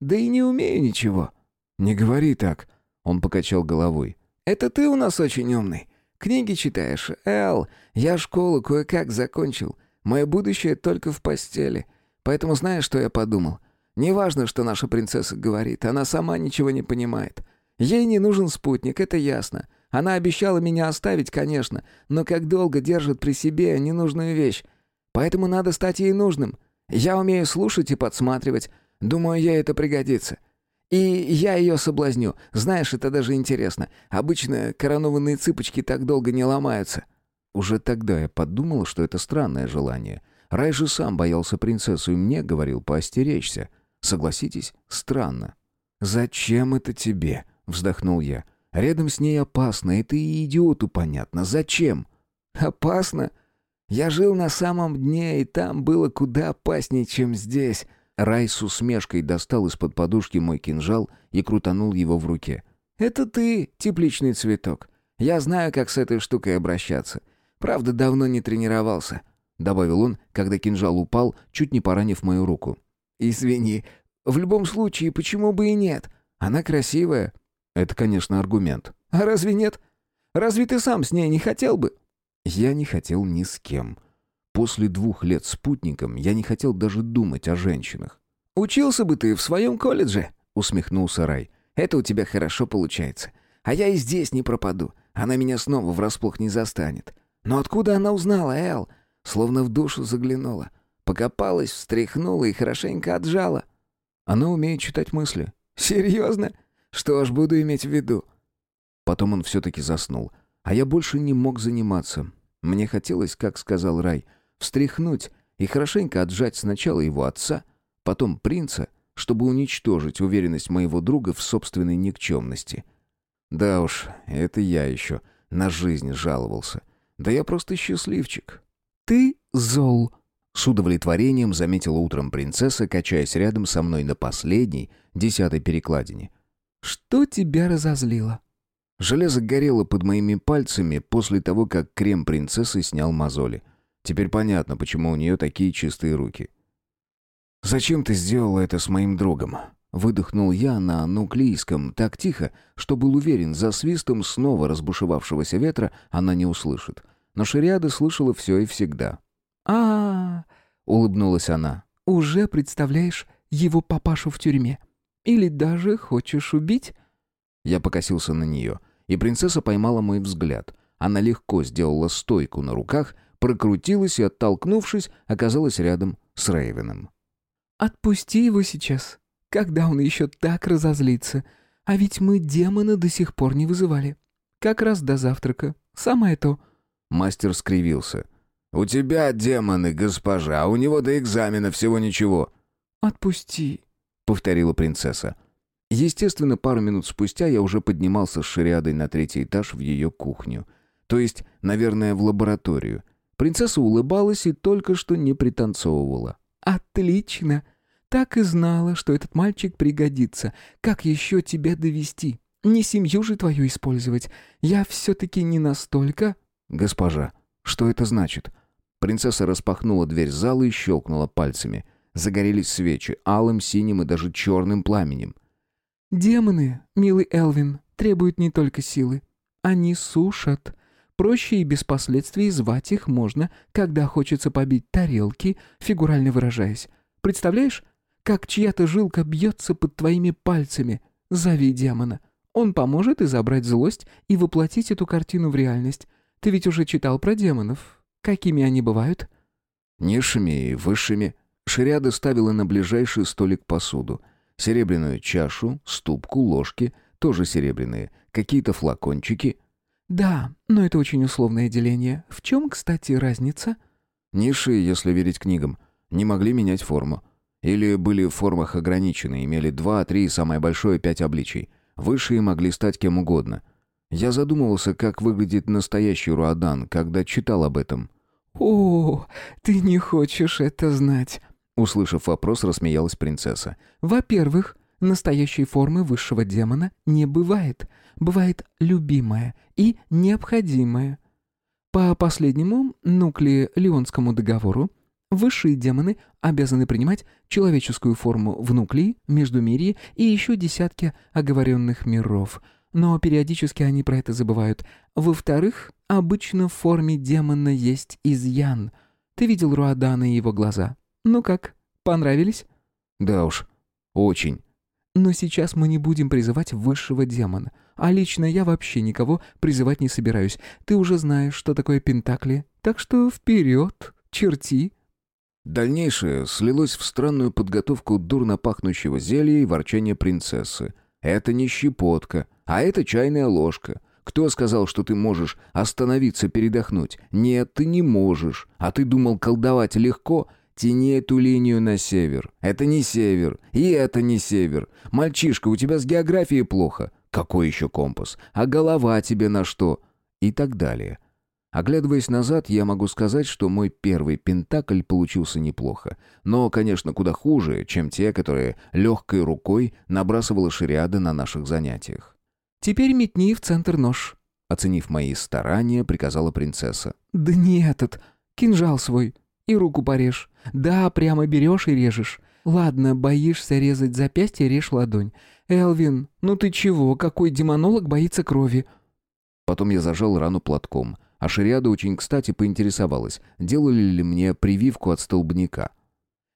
Да и не умею ничего». «Не говори так», — он покачал головой. «Это ты у нас очень умный. Книги читаешь. Эл, я школу кое-как закончил. Мое будущее только в постели. Поэтому знаешь, что я подумал? Неважно, что наша принцесса говорит, она сама ничего не понимает. Ей не нужен спутник, это ясно. Она обещала меня оставить, конечно, но как долго держит при себе ненужную вещь. Поэтому надо стать ей нужным. Я умею слушать и подсматривать. Думаю, ей это пригодится. И я ее соблазню. Знаешь, это даже интересно. Обычно коронованные цыпочки так долго не ломаются. Уже тогда я подумал, что это странное желание. Рай же сам боялся принцессу и мне говорил поостеречься. Согласитесь, странно. «Зачем это тебе?» — вздохнул я. «Рядом с ней опасно, это и идиоту понятно. Зачем?» «Опасно? Я жил на самом дне, и там было куда опаснее, чем здесь». Рай с усмешкой достал из-под подушки мой кинжал и крутанул его в руке. «Это ты, тепличный цветок. Я знаю, как с этой штукой обращаться. Правда, давно не тренировался», — добавил он, когда кинжал упал, чуть не поранив мою руку. «Извини, в любом случае, почему бы и нет? Она красивая». «Это, конечно, аргумент». «А разве нет? Разве ты сам с ней не хотел бы?» «Я не хотел ни с кем. После двух лет спутником я не хотел даже думать о женщинах». «Учился бы ты в своем колледже», — усмехнулся Рай. «Это у тебя хорошо получается. А я и здесь не пропаду. Она меня снова врасплох не застанет. Но откуда она узнала, Эл? Словно в душу заглянула. Покопалась, встряхнула и хорошенько отжала. Она умеет читать мысли. Серьезно? Что ж, буду иметь в виду. Потом он все-таки заснул. А я больше не мог заниматься. Мне хотелось, как сказал Рай, встряхнуть и хорошенько отжать сначала его отца, потом принца, чтобы уничтожить уверенность моего друга в собственной никчемности. Да уж, это я еще на жизнь жаловался. Да я просто счастливчик. Ты зол. С удовлетворением заметила утром принцесса, качаясь рядом со мной на последней, десятой перекладине. Что тебя разозлило? Железо горело под моими пальцами после того, как крем принцессы снял мозоли. Теперь понятно, почему у нее такие чистые руки. «Зачем ты сделала это с моим другом?» Выдохнул я на нуклеийском так тихо, что был уверен, за свистом снова разбушевавшегося ветра она не услышит. Но Шариада слышала все и всегда. а, -а, -а улыбнулась она. «Уже представляешь его папашу в тюрьме? Или даже хочешь убить?» Я покосился на нее, и принцесса поймала мой взгляд. Она легко сделала стойку на руках, прокрутилась и, оттолкнувшись, оказалась рядом с Рейвеном. «Отпусти его сейчас. Когда он еще так разозлится? А ведь мы демона до сих пор не вызывали. Как раз до завтрака. Самое то». Мастер скривился. «У тебя демоны, госпожа, а у него до экзамена всего ничего». «Отпусти», — повторила принцесса. Естественно, пару минут спустя я уже поднимался с шариадой на третий этаж в ее кухню. То есть, наверное, в лабораторию. Принцесса улыбалась и только что не пританцовывала. «Отлично! Так и знала, что этот мальчик пригодится. Как еще тебя довести? Не семью же твою использовать. Я все-таки не настолько...» «Госпожа, что это значит?» Принцесса распахнула дверь зала и щелкнула пальцами. Загорелись свечи, алым, синим и даже черным пламенем. «Демоны, милый Элвин, требуют не только силы. Они сушат. Проще и без последствий звать их можно, когда хочется побить тарелки, фигурально выражаясь. Представляешь, как чья-то жилка бьется под твоими пальцами? Зови демона. Он поможет изобрать злость и воплотить эту картину в реальность. Ты ведь уже читал про демонов. Какими они бывают?» Низшими и высшими. Шириада ставила на ближайший столик посуду. Серебряную чашу, ступку, ложки, тоже серебряные, какие-то флакончики. «Да, но это очень условное деление. В чем, кстати, разница?» Низшие, если верить книгам, не могли менять форму. Или были в формах ограничены, имели два, три, самое большое пять обличий. Высшие могли стать кем угодно. Я задумывался, как выглядит настоящий Руадан, когда читал об этом. «О, ты не хочешь это знать!» Услышав вопрос, рассмеялась принцесса. «Во-первых, настоящей формы высшего демона не бывает. Бывает любимая и необходимая. По последнему нуклеолеонскому договору Высшие демоны обязаны принимать человеческую форму в нуклеи, междумирье и еще десятки оговоренных миров. Но периодически они про это забывают. Во-вторых, обычно в форме демона есть изъян. Ты видел Руадана и его глаза? Ну как, понравились? Да уж, очень. Но сейчас мы не будем призывать высшего демона. А лично я вообще никого призывать не собираюсь. Ты уже знаешь, что такое Пентакли. Так что вперед, черти. Дальнейшее слилось в странную подготовку дурно пахнущего зелья и ворчание принцессы. Это не щепотка, а это чайная ложка. Кто сказал, что ты можешь остановиться передохнуть? Нет, ты не можешь. А ты думал, колдовать легко? Тяни эту линию на север. Это не север. И это не север. Мальчишка, у тебя с географией плохо. Какой еще компас? А голова тебе на что? И так далее. Оглядываясь назад, я могу сказать, что мой первый пентакль получился неплохо. Но, конечно, куда хуже, чем те, которые легкой рукой набрасывала шариада на наших занятиях. «Теперь метни в центр нож», — оценив мои старания, приказала принцесса. «Да не этот, кинжал свой, и руку порежь. Да, прямо берешь и режешь. Ладно, боишься резать запястье, режь ладонь. Элвин, ну ты чего, какой демонолог боится крови?» Потом я зажал рану платком — а Шариада очень кстати поинтересовалась, делали ли мне прививку от столбняка.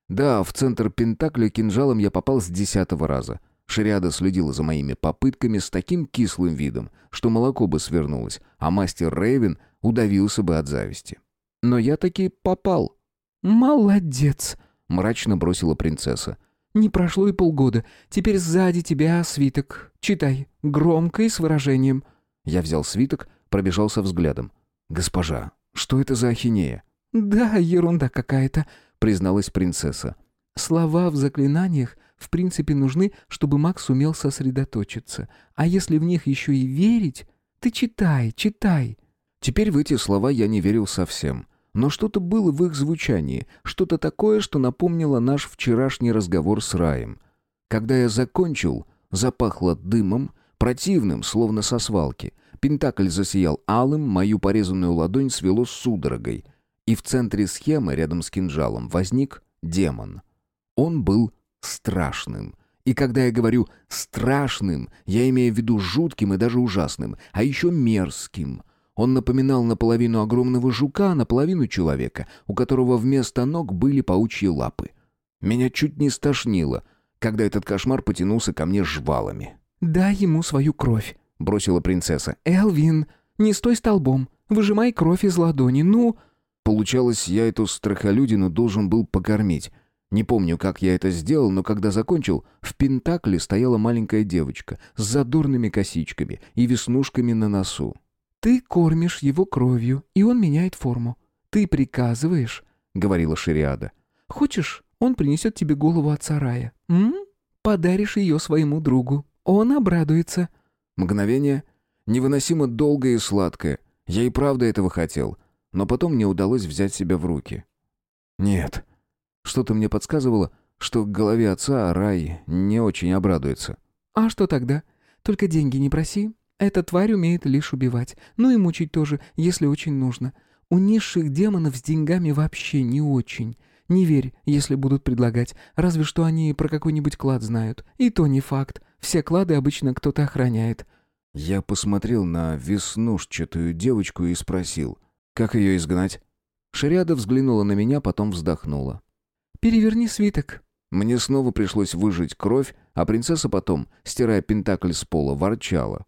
Да, в центр Пентакля кинжалом я попал с десятого раза. Шариада следила за моими попытками с таким кислым видом, что молоко бы свернулось, а мастер Рейвен удавился бы от зависти. Но я таки попал. «Молодец!» — мрачно бросила принцесса. «Не прошло и полгода. Теперь сзади тебя свиток. Читай. Громко и с выражением». Я взял свиток, пробежался взглядом. «Госпожа, что это за ахинея?» «Да, ерунда какая-то», — призналась принцесса. «Слова в заклинаниях в принципе нужны, чтобы маг сумел сосредоточиться. А если в них еще и верить, ты читай, читай». Теперь в эти слова я не верил совсем. Но что-то было в их звучании, что-то такое, что напомнило наш вчерашний разговор с Раем. Когда я закончил, запахло дымом, противным, словно со свалки. Пентакль засиял алым, мою порезанную ладонь свело судорогой. И в центре схемы, рядом с кинжалом, возник демон. Он был страшным. И когда я говорю «страшным», я имею в виду жутким и даже ужасным, а еще мерзким. Он напоминал наполовину огромного жука, наполовину человека, у которого вместо ног были паучьи лапы. Меня чуть не стошнило, когда этот кошмар потянулся ко мне жвалами. «Дай ему свою кровь», бросила принцесса. «Элвин, не стой столбом. Выжимай кровь из ладони, ну...» Получалось, я эту страхолюдину должен был покормить. Не помню, как я это сделал, но когда закончил, в Пентакле стояла маленькая девочка с задорными косичками и веснушками на носу. «Ты кормишь его кровью, и он меняет форму. Ты приказываешь», — говорила Шириада. «Хочешь, он принесет тебе голову от сарая? М? Подаришь ее своему другу. Он обрадуется». Мгновение, невыносимо долгое и сладкое. Я и правда этого хотел, но потом мне удалось взять себя в руки. Нет. Что-то мне подсказывало, что к голове отца Рай не очень обрадуется. «А что тогда? Только деньги не проси. Эта тварь умеет лишь убивать. Ну и мучить тоже, если очень нужно. У низших демонов с деньгами вообще не очень. Не верь, если будут предлагать. Разве что они про какой-нибудь клад знают. И то не факт. Все клады обычно кто-то охраняет». Я посмотрел на веснушчатую девочку и спросил, как ее изгнать. Шариада взглянула на меня, потом вздохнула. «Переверни свиток». Мне снова пришлось выжать кровь, а принцесса потом, стирая пентакль с пола, ворчала.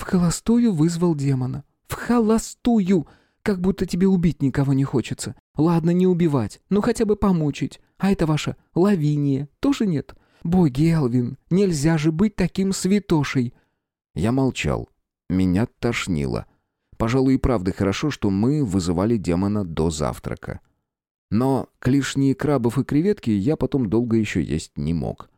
«В холостую вызвал демона. В холостую! Как будто тебе убить никого не хочется. Ладно, не убивать, но хотя бы помучить. А это ваша Лавиния тоже нет? Боги, Элвин, нельзя же быть таким святошей!» Я молчал. Меня тошнило. Пожалуй, и правда хорошо, что мы вызывали демона до завтрака. Но клешни крабов и креветки я потом долго еще есть не мог.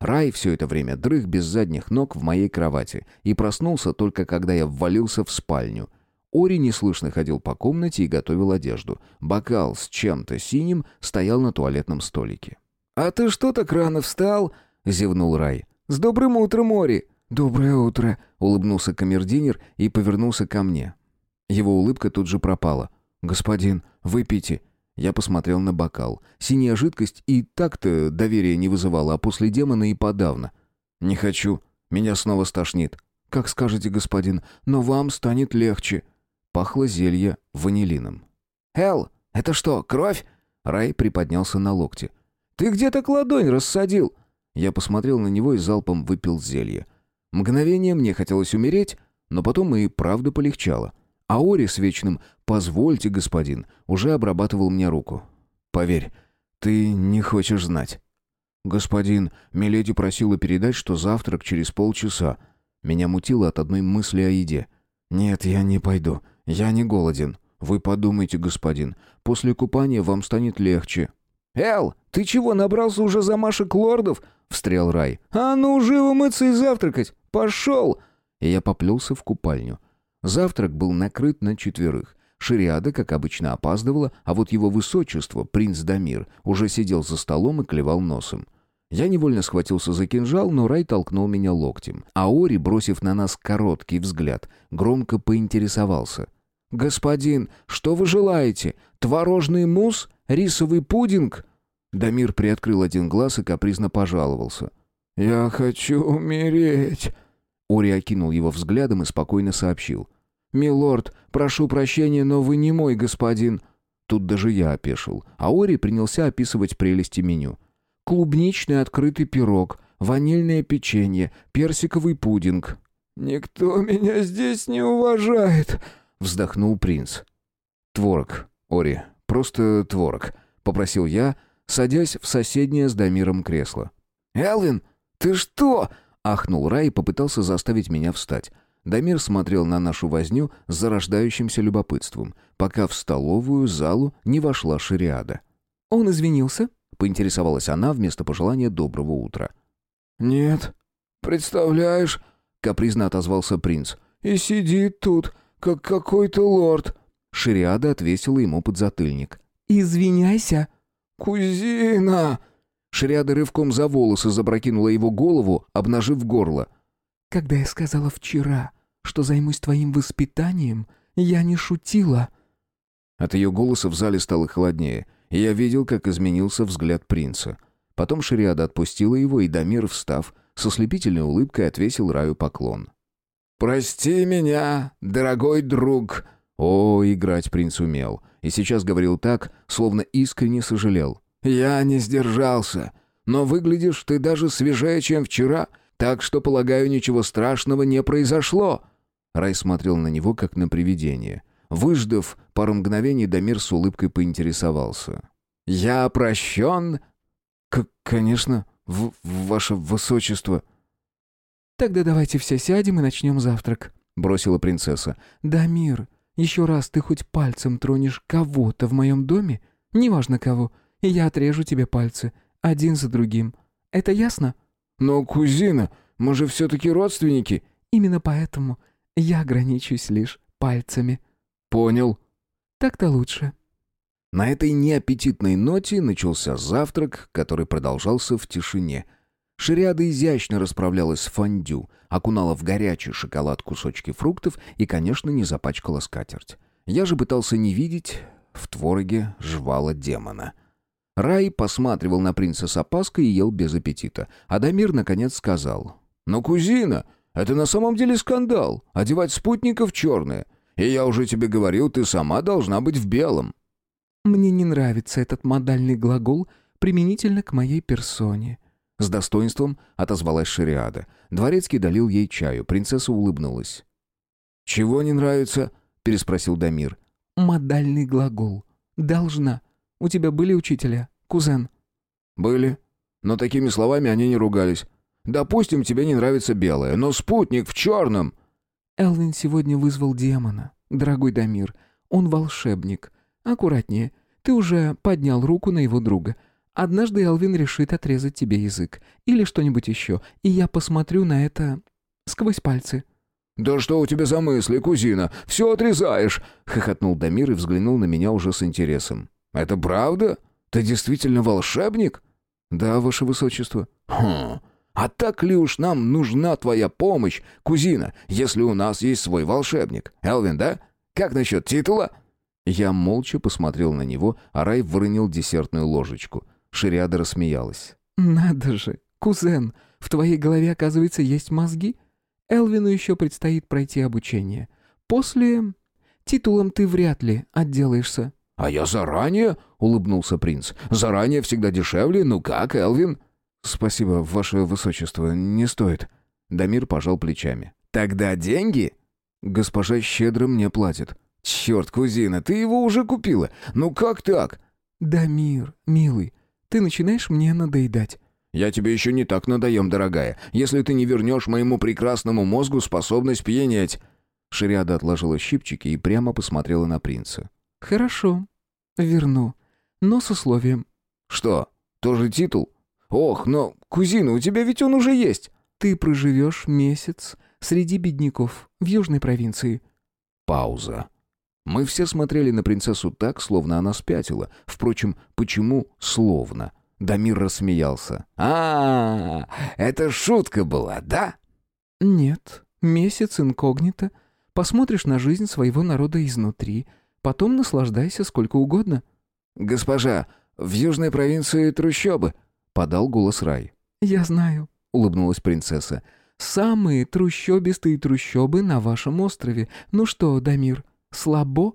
Рай все это время дрых без задних ног в моей кровати и проснулся только когда я ввалился в спальню. Ори неслышно ходил по комнате и готовил одежду. Бокал с чем-то синим стоял на туалетном столике. «А ты что так рано встал?» — зевнул Рай. «С добрым утром, Ори!» «Доброе утро!» — улыбнулся камердинер и повернулся ко мне. Его улыбка тут же пропала. «Господин, выпейте!» Я посмотрел на бокал. Синяя жидкость и так-то доверия не вызывала, а после демона и подавно. «Не хочу. Меня снова стошнит». «Как скажете, господин, но вам станет легче». Пахло зелье ванилином. «Эл, это что, кровь?» Рай приподнялся на локте. «Ты где так ладонь рассадил?» Я посмотрел на него и залпом выпил зелье. Мгновение мне хотелось умереть, но потом и правда полегчало. А Ори с вечным «Позвольте, господин» уже обрабатывал мне руку. «Поверь, ты не хочешь знать». «Господин, Миледи просила передать, что завтрак через полчаса. Меня мутило от одной мысли о еде. Нет, я не пойду. Я не голоден. Вы подумайте, господин. После купания вам станет легче». «Эл, ты чего, набрался уже замашек лордов?» — встрял Рай. «А ну, живо мыться и завтракать! Пошел!» И я поплелся в купальню. Завтрак был накрыт на четверых. Шириада, как обычно, опаздывала, а вот его высочество, принц Дамир, уже сидел за столом и клевал носом. Я невольно схватился за кинжал, но Рай толкнул меня локтем. А Ори, бросив на нас короткий взгляд, громко поинтересовался. «Господин, что вы желаете? Творожный мусс? Рисовый пудинг?» Дамир приоткрыл один глаз и капризно пожаловался. «Я хочу умереть». Ори окинул его взглядом и спокойно сообщил. «Милорд, прошу прощения, но вы не мой господин». Тут даже я опешил, а Ори принялся описывать прелести меню. «Клубничный открытый пирог, ванильное печенье, персиковый пудинг». «Никто меня здесь не уважает», — вздохнул принц. «Творог, Ори, просто творог», — попросил я, садясь в соседнее с Дамиром кресло. «Элвин, ты что?» — ахнул Рай и попытался заставить меня встать. Дамир смотрел на нашу возню с зарождающимся любопытством, пока в столовую залу не вошла шариада. «Он извинился?» — поинтересовалась она вместо пожелания доброго утра. «Нет. Представляешь?» — капризно отозвался принц. «И сидит тут, как какой-то лорд». Шариада отвесила ему подзатыльник. «Извиняйся». «Кузина!» Шариада рывком за волосы запрокинула его голову, обнажив горло. Когда я сказала вчера, что займусь твоим воспитанием, я не шутила». От ее голоса в зале стало холоднее, и я видел, как изменился взгляд принца. Потом Шариада отпустила его, и Дамир, встав, со слепительной улыбкой отвесил Раю поклон. «Прости меня, дорогой друг!» О, играть принц умел, и сейчас говорил так, словно искренне сожалел. «Я не сдержался, но выглядишь ты даже свежее, чем вчера. Так что, полагаю, ничего страшного не произошло». Рай смотрел на него, как на привидение. Выждав пару мгновений, Дамир с улыбкой поинтересовался. «Я прощен?» К конечно, в ваше высочество». «Тогда давайте все сядем и начнем завтрак», — бросила принцесса. «Дамир, еще раз ты хоть пальцем тронешь кого-то в моем доме, неважно кого, и я отрежу тебе пальцы, один за другим. Это ясно?» «Но, кузина, мы же все-таки родственники». «Именно поэтому я ограничусь лишь пальцами». «Понял». «Так-то лучше». На этой неаппетитной ноте начался завтрак, который продолжался в тишине. Шариада изящно расправлялась с фондю, окунала в горячий шоколад кусочки фруктов и, конечно, не запачкала скатерть. Я же пытался не видеть в твороге жвала демона. Рай посматривал на принца с опаской и ел без аппетита. Адамир, наконец, сказал. «Но, кузина, это на самом деле скандал. Одевать спутников черное. И я уже тебе говорил, ты сама должна быть в белом». «Мне не нравится этот модальный глагол применительно к моей персоне». С достоинством отозвалась Шариада. Дворецкий долил ей чаю. Принцесса улыбнулась. «Чего не нравится?» — переспросил Дамир. «Модальный глагол. Должна. У тебя были учителя, кузен?» «Были. Но такими словами они не ругались. Допустим, тебе не нравится белое, но спутник в черном...» «Элвин сегодня вызвал демона, дорогой Дамир. Он волшебник. Аккуратнее. Ты уже поднял руку на его друга. Однажды Элвин решит отрезать тебе язык. Или что-нибудь еще. И я посмотрю на это сквозь пальцы». «Да что у тебя за мысли, кузина? Все отрезаешь!» — хохотнул Дамир и взглянул на меня уже с интересом. «Это правда? Ты действительно волшебник?» «Да, ваше высочество». «Хм. А так ли уж нам нужна твоя помощь, кузина, если у нас есть свой волшебник? Элвин, да? Как насчет титула?» Я молча посмотрел на него, а Рай выронил десертную ложечку. Шириада рассмеялась. «Надо же, кузен, в твоей голове, оказывается, есть мозги? Элвину еще предстоит пройти обучение. После... Титулом ты вряд ли отделаешься». «А я заранее?» — улыбнулся принц. «Заранее всегда дешевле. Ну как, Элвин?» «Спасибо, ваше высочество, не стоит». Дамир пожал плечами. «Тогда деньги?» «Госпожа щедро мне платит». «Черт, кузина, ты его уже купила. Ну как так?» «Дамир, милый, ты начинаешь мне надоедать». «Я тебе еще не так надоем, дорогая, если ты не вернешь моему прекрасному мозгу способность пьянеть». Шариада отложила щипчики и прямо посмотрела на принца. «Хорошо, верну, но с условием». «Что, тоже титул?» «Ох, но, кузина, у тебя ведь он уже есть!» «Ты проживешь месяц среди бедняков в южной провинции». Пауза. Мы все смотрели на принцессу так, словно она спятила. Впрочем, почему «словно»? Дамир рассмеялся. а, -а, -а это шутка была, да?» «Нет, месяц инкогнито. Посмотришь на жизнь своего народа изнутри. Потом наслаждайся сколько угодно». «Госпожа, в южной провинции трущобы», — подал голос Рай. «Я знаю», — улыбнулась принцесса. «Самые трущобистые трущобы на вашем острове. Ну что, Дамир, слабо?»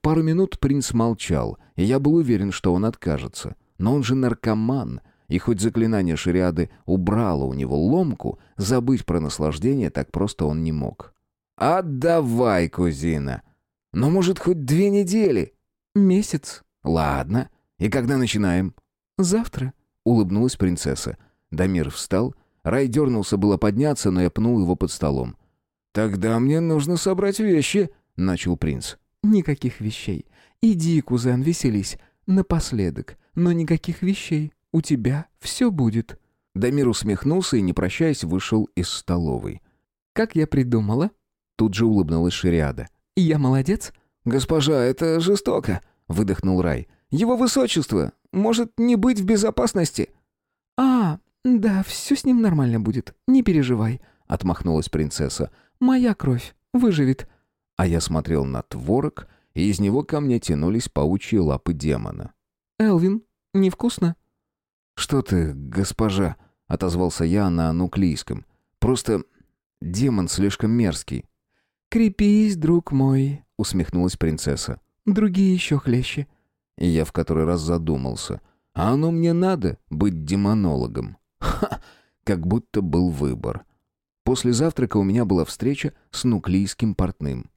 Пару минут принц молчал, и я был уверен, что он откажется. Но он же наркоман, и хоть заклинание шариады убрало у него ломку, забыть про наслаждение так просто он не мог. «Отдавай, кузина! Но, может, хоть две недели?» «Месяц». «Ладно. И когда начинаем?» «Завтра», — улыбнулась принцесса. Дамир встал. Рай дернулся было подняться, но я пнул его под столом. «Тогда мне нужно собрать вещи», — начал принц. «Никаких вещей. Иди, кузен, веселись. Напоследок. Но никаких вещей. У тебя все будет». Дамир усмехнулся и, не прощаясь, вышел из столовой. «Как я придумала?» Тут же улыбнулась Шириада. «Я молодец?» «Госпожа, это жестоко», — выдохнул Рай. «Его высочество может не быть в безопасности». «А, да, все с ним нормально будет. Не переживай», — отмахнулась принцесса. «Моя кровь выживет». А я смотрел на творог, и из него ко мне тянулись паучьи лапы демона. «Элвин, невкусно?» «Что ты, госпожа?» — отозвался я на нуклийском. «Просто демон слишком мерзкий». «Крепись, друг мой», — усмехнулась принцесса. «Другие еще хлеще». И я в который раз задумался. А оно мне надо быть демонологом? Ха! Как будто был выбор. После завтрака у меня была встреча с нуклийским портным.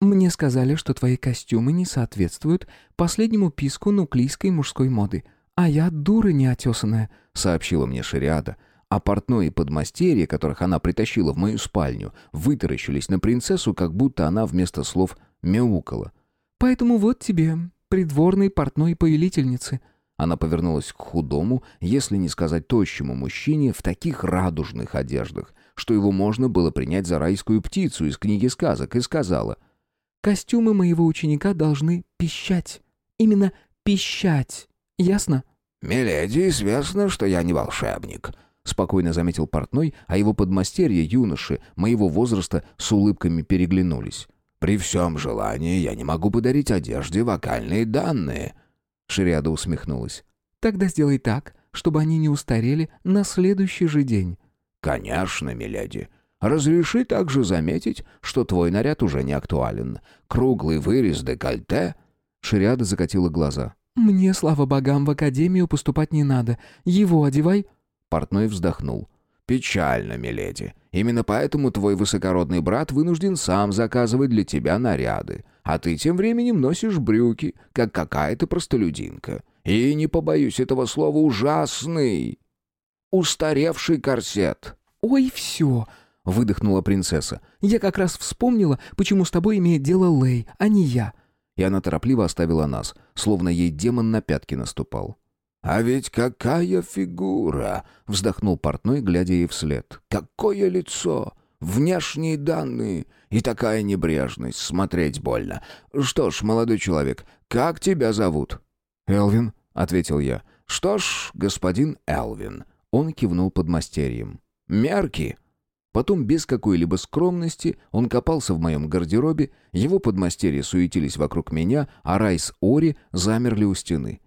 «Мне сказали, что твои костюмы не соответствуют последнему писку нуклийской мужской моды. «А я дура неотесанная», — сообщила мне Шариада. А портной и подмастерье, которых она притащила в мою спальню, вытаращились на принцессу, как будто она вместо слов мяукала. «Поэтому вот тебе, придворной портной повелительницы». Она повернулась к худому, если не сказать тощему мужчине, в таких радужных одеждах, что его можно было принять за райскую птицу из книги сказок, и сказала. «Костюмы моего ученика должны пищать. Именно пищать. Ясно?» «Миледи, известно, что я не волшебник», — спокойно заметил портной, а его подмастерье, юноши, моего возраста, с улыбками переглянулись. «При всем желании я не могу подарить одежде вокальные данные». Шриада усмехнулась. «Тогда сделай так, чтобы они не устарели на следующий же день». «Конечно, миледи. Разреши также заметить, что твой наряд уже не актуален. Круглый вырез декольте...» Шриада закатила глаза. «Мне, слава богам, в академию поступать не надо. Его одевай». Портной вздохнул. «Печально, миледи. Именно поэтому твой высокородный брат вынужден сам заказывать для тебя наряды. А ты тем временем носишь брюки, как какая-то простолюдинка. И, не побоюсь этого слова, ужасный, устаревший корсет». «Ой, все!» — выдохнула принцесса. «Я как раз вспомнила, почему с тобой имеет дело Лей, а не я и она торопливо оставила нас, словно ей демон на пятки наступал. «А ведь какая фигура!» — вздохнул портной, глядя ей вслед. «Какое лицо! Внешние данные! И такая небрежность! Смотреть больно! Что ж, молодой человек, как тебя зовут?» «Элвин», — ответил я. «Что ж, господин Элвин», — он кивнул под мастерьем. «Мерки!» Потом, без какой-либо скромности, он копался в моем гардеробе, его подмастерья суетились вокруг меня, а Рай с Ори замерли у стены.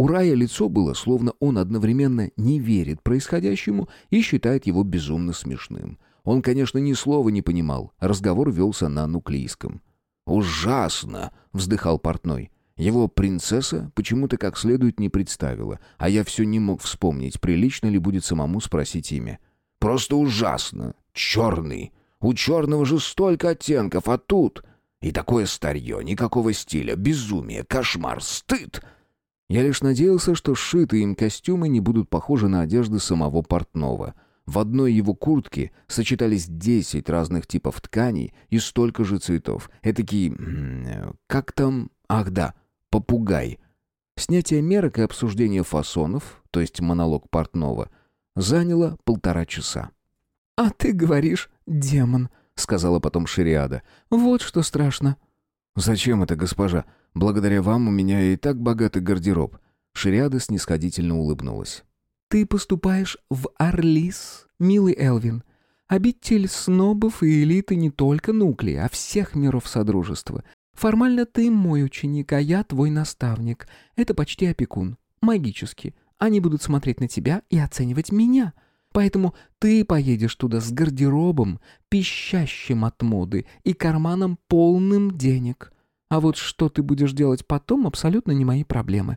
У Рая лицо было, словно он одновременно не верит происходящему и считает его безумно смешным. Он, конечно, ни слова не понимал, разговор велся на нуклейском. «Ужасно!» — вздыхал портной. Его принцесса почему-то как следует не представила, а я все не мог вспомнить, прилично ли будет самому спросить имя. «Просто ужасно! Черный. У черного же столько оттенков, а тут... И такое старье, никакого стиля, безумие, кошмар, стыд. Я лишь надеялся, что сшитые им костюмы не будут похожи на одежды самого портного. В одной его куртке сочетались десять разных типов тканей и столько же цветов. Этакий... как там... Ах да, попугай. Снятие мерок и обсуждение фасонов, то есть монолог портного, заняло полтора часа. «А ты говоришь, демон», — сказала потом Шириада. «Вот что страшно». «Зачем это, госпожа? Благодаря вам у меня и так богатый гардероб». Шириада снисходительно улыбнулась. «Ты поступаешь в Орлис, милый Элвин. Обитель снобов и элиты не только нуклеи, а всех миров Содружества. Формально ты мой ученик, а я твой наставник. Это почти опекун. Магически. Они будут смотреть на тебя и оценивать меня. Поэтому ты поедешь туда с гардеробом, пищащим от моды, и карманом полным денег. А вот что ты будешь делать потом, абсолютно не мои проблемы».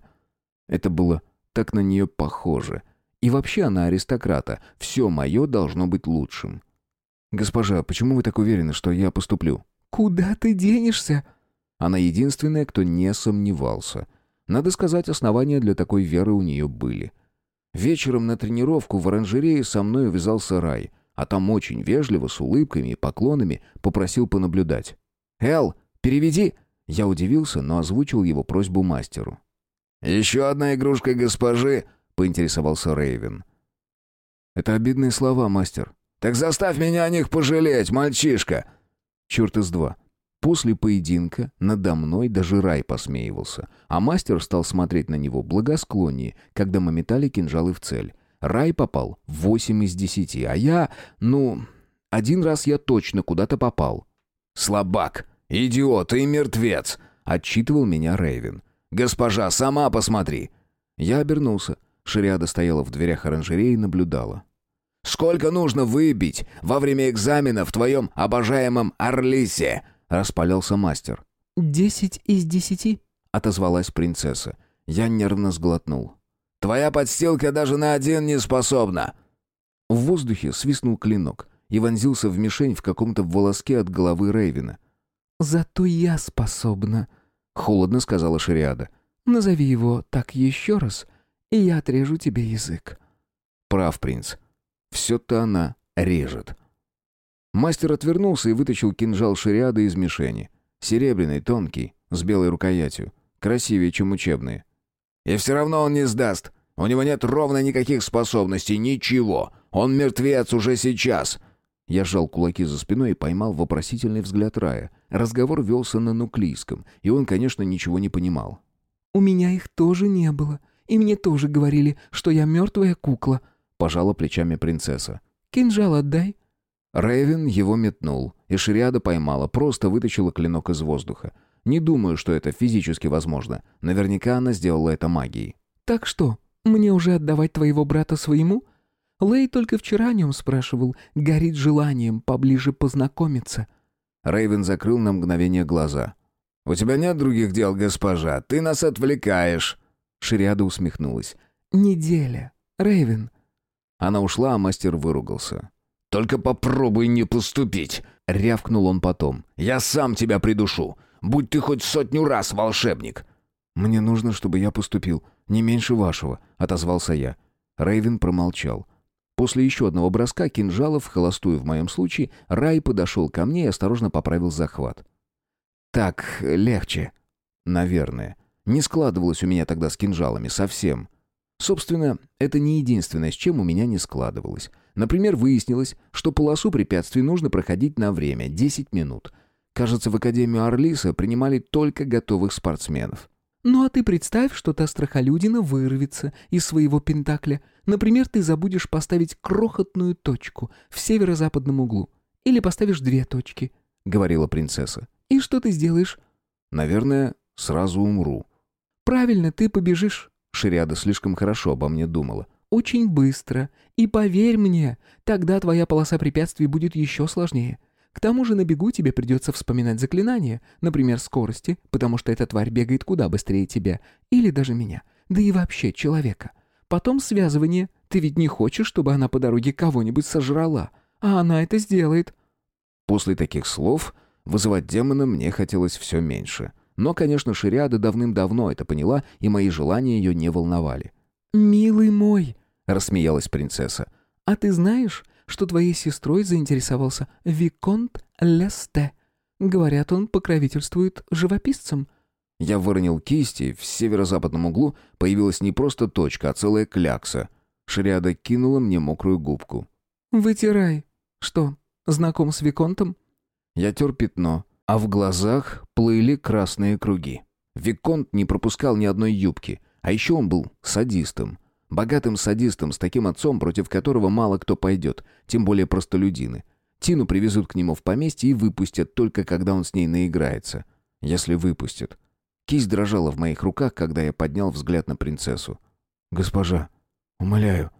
Это было так на нее похоже. И вообще она аристократа. Все мое должно быть лучшим. «Госпожа, почему вы так уверены, что я поступлю?» «Куда ты денешься?» Она единственная, кто не сомневался. Надо сказать, основания для такой веры у нее были. Вечером на тренировку в оранжерее со мной увязался Рай, а там очень вежливо, с улыбками и поклонами попросил понаблюдать. «Эл, переведи!» Я удивился, но озвучил его просьбу мастеру. «Еще одна игрушка госпожи!» — поинтересовался Рейвен. «Это обидные слова, мастер». «Так заставь меня о них пожалеть, мальчишка!» «Черт из два. После поединка надо мной даже рай посмеивался, а мастер стал смотреть на него благосклоннее, когда мы метали кинжалы в цель. Рай попал восемь из десяти, а я, ну, один раз я точно куда-то попал. «Слабак! Идиот и мертвец!» — отчитывал меня Рейвен. «Госпожа, сама посмотри!» Я обернулся. Шариада стояла в дверях оранжереи и наблюдала. «Сколько нужно выбить во время экзамена в твоем обожаемом Орлисе?» распалялся мастер. «Десять из десяти», — отозвалась принцесса. Я нервно сглотнул. «Твоя подстилка даже на один не способна!» В воздухе свистнул клинок и вонзился в мишень в каком-то волоске от головы Рейвена. «Зато я способна», — холодно сказала Шариада. «Назови его так еще раз, и я отрежу тебе язык». Прав, принц. Все-то она режет. Мастер отвернулся и вытащил кинжал шариада из мишени. Серебряный, тонкий, с белой рукоятью. Красивее, чем учебные. «И все равно он не сдаст. У него нет ровно никаких способностей, ничего. Он мертвец уже сейчас». Я сжал кулаки за спиной и поймал вопросительный взгляд Рая. Разговор велся на нуклийском, и он, конечно, ничего не понимал. «У меня их тоже не было. И мне тоже говорили, что я мертвая кукла», — пожала плечами принцесса. «Кинжал отдай». Рэйвен его метнул, и Шриада поймала, просто вытащила клинок из воздуха. Не думаю, что это физически возможно. Наверняка она сделала это магией. «Так что, мне уже отдавать твоего брата своему?» Лэй только вчера о нем спрашивал, горит желанием поближе познакомиться. Рэйвен закрыл на мгновение глаза. «У тебя нет других дел, госпожа, ты нас отвлекаешь». Шириада усмехнулась. «Неделя. Рэйвен». Она ушла, а мастер выругался. «Только попробуй не поступить!» — рявкнул он потом. «Я сам тебя придушу! Будь ты хоть сотню раз волшебник!» «Мне нужно, чтобы я поступил. Не меньше вашего», — отозвался я. Рейвен промолчал. После еще одного броска кинжала, в холостую в моем случае, Рай подошел ко мне и осторожно поправил захват. «Так легче». «Наверное. Не складывалось у меня тогда с кинжалами совсем. Собственно, это не единственное, с чем у меня не складывалось. Например, выяснилось, что полосу препятствий нужно проходить на время, 10 минут. Кажется, в Академию Орлиса принимали только готовых спортсменов. «Ну а ты представь, что та страхолюдина вырвется из своего пентакля. Например, ты забудешь поставить крохотную точку в северо-западном углу. Или поставишь две точки», — говорила принцесса. «И что ты сделаешь?» «Наверное, сразу умру». «Правильно, ты побежишь». Шириада слишком хорошо обо мне думала. «Очень быстро. И поверь мне, тогда твоя полоса препятствий будет еще сложнее. К тому же на бегу тебе придется вспоминать заклинания, например, скорости, потому что эта тварь бегает куда быстрее тебя, или даже меня, да и вообще человека. Потом связывание. Ты ведь не хочешь, чтобы она по дороге кого-нибудь сожрала, а она это сделает». После таких слов вызывать демона мне хотелось все меньше. Но, конечно, Шириада давным-давно это поняла, и мои желания ее не волновали. «Милый мой», — рассмеялась принцесса, — «а ты знаешь, что твоей сестрой заинтересовался Виконт Лесте. Говорят, он покровительствует живописцам». Я выронил кисти, в северо-западном углу появилась не просто точка, а целая клякса. Шриада кинула мне мокрую губку. «Вытирай. Что, знаком с Виконтом?» Я тер пятно, а в глазах плыли красные круги. Виконт не пропускал ни одной юбки, а еще он был садистом. Богатым садистом с таким отцом, против которого мало кто пойдет, тем более простолюдины. Тину привезут к нему в поместье и выпустят только когда он с ней наиграется. Если выпустят. Кисть дрожала в моих руках, когда я поднял взгляд на принцессу. «Госпожа, умоляю».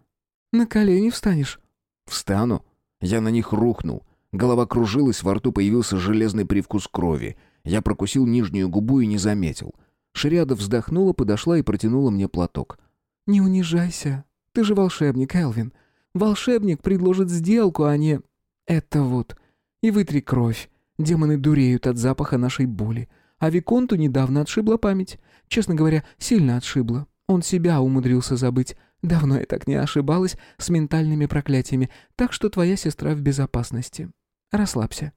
«На колени встанешь?» «Встану». Я на них рухнул. Голова кружилась, во рту появился железный привкус крови. Я прокусил нижнюю губу и не заметил. Шриада вздохнула, подошла и протянула мне платок. «Не унижайся. Ты же волшебник, Элвин. Волшебник предложит сделку, а не... Это вот. И вытри кровь. Демоны дуреют от запаха нашей боли. А Виконту недавно отшибла память. Честно говоря, сильно отшибла. Он себя умудрился забыть. Давно я так не ошибалась с ментальными проклятиями, так что твоя сестра в безопасности. Расслабься».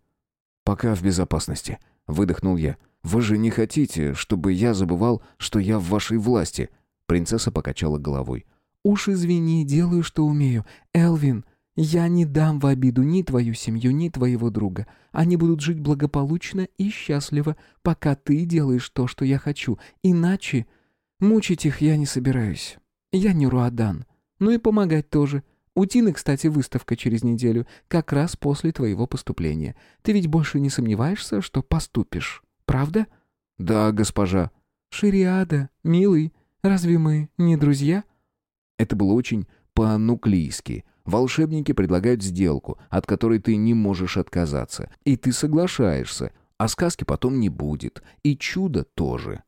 «Пока в безопасности», — выдохнул я. «Вы же не хотите, чтобы я забывал, что я в вашей власти?» Принцесса покачала головой. «Уж извини, делаю, что умею. Элвин, я не дам в обиду ни твою семью, ни твоего друга. Они будут жить благополучно и счастливо, пока ты делаешь то, что я хочу. Иначе мучить их я не собираюсь. Я не Руадан. Ну и помогать тоже. У Тины, кстати, выставка через неделю, как раз после твоего поступления. Ты ведь больше не сомневаешься, что поступишь, правда?» «Да, госпожа». «Шириада, милый, Разве мы не друзья?» Это было очень по-нуклийски. Волшебники предлагают сделку, от которой ты не можешь отказаться. И ты соглашаешься, а сказки потом не будет. И чудо тоже.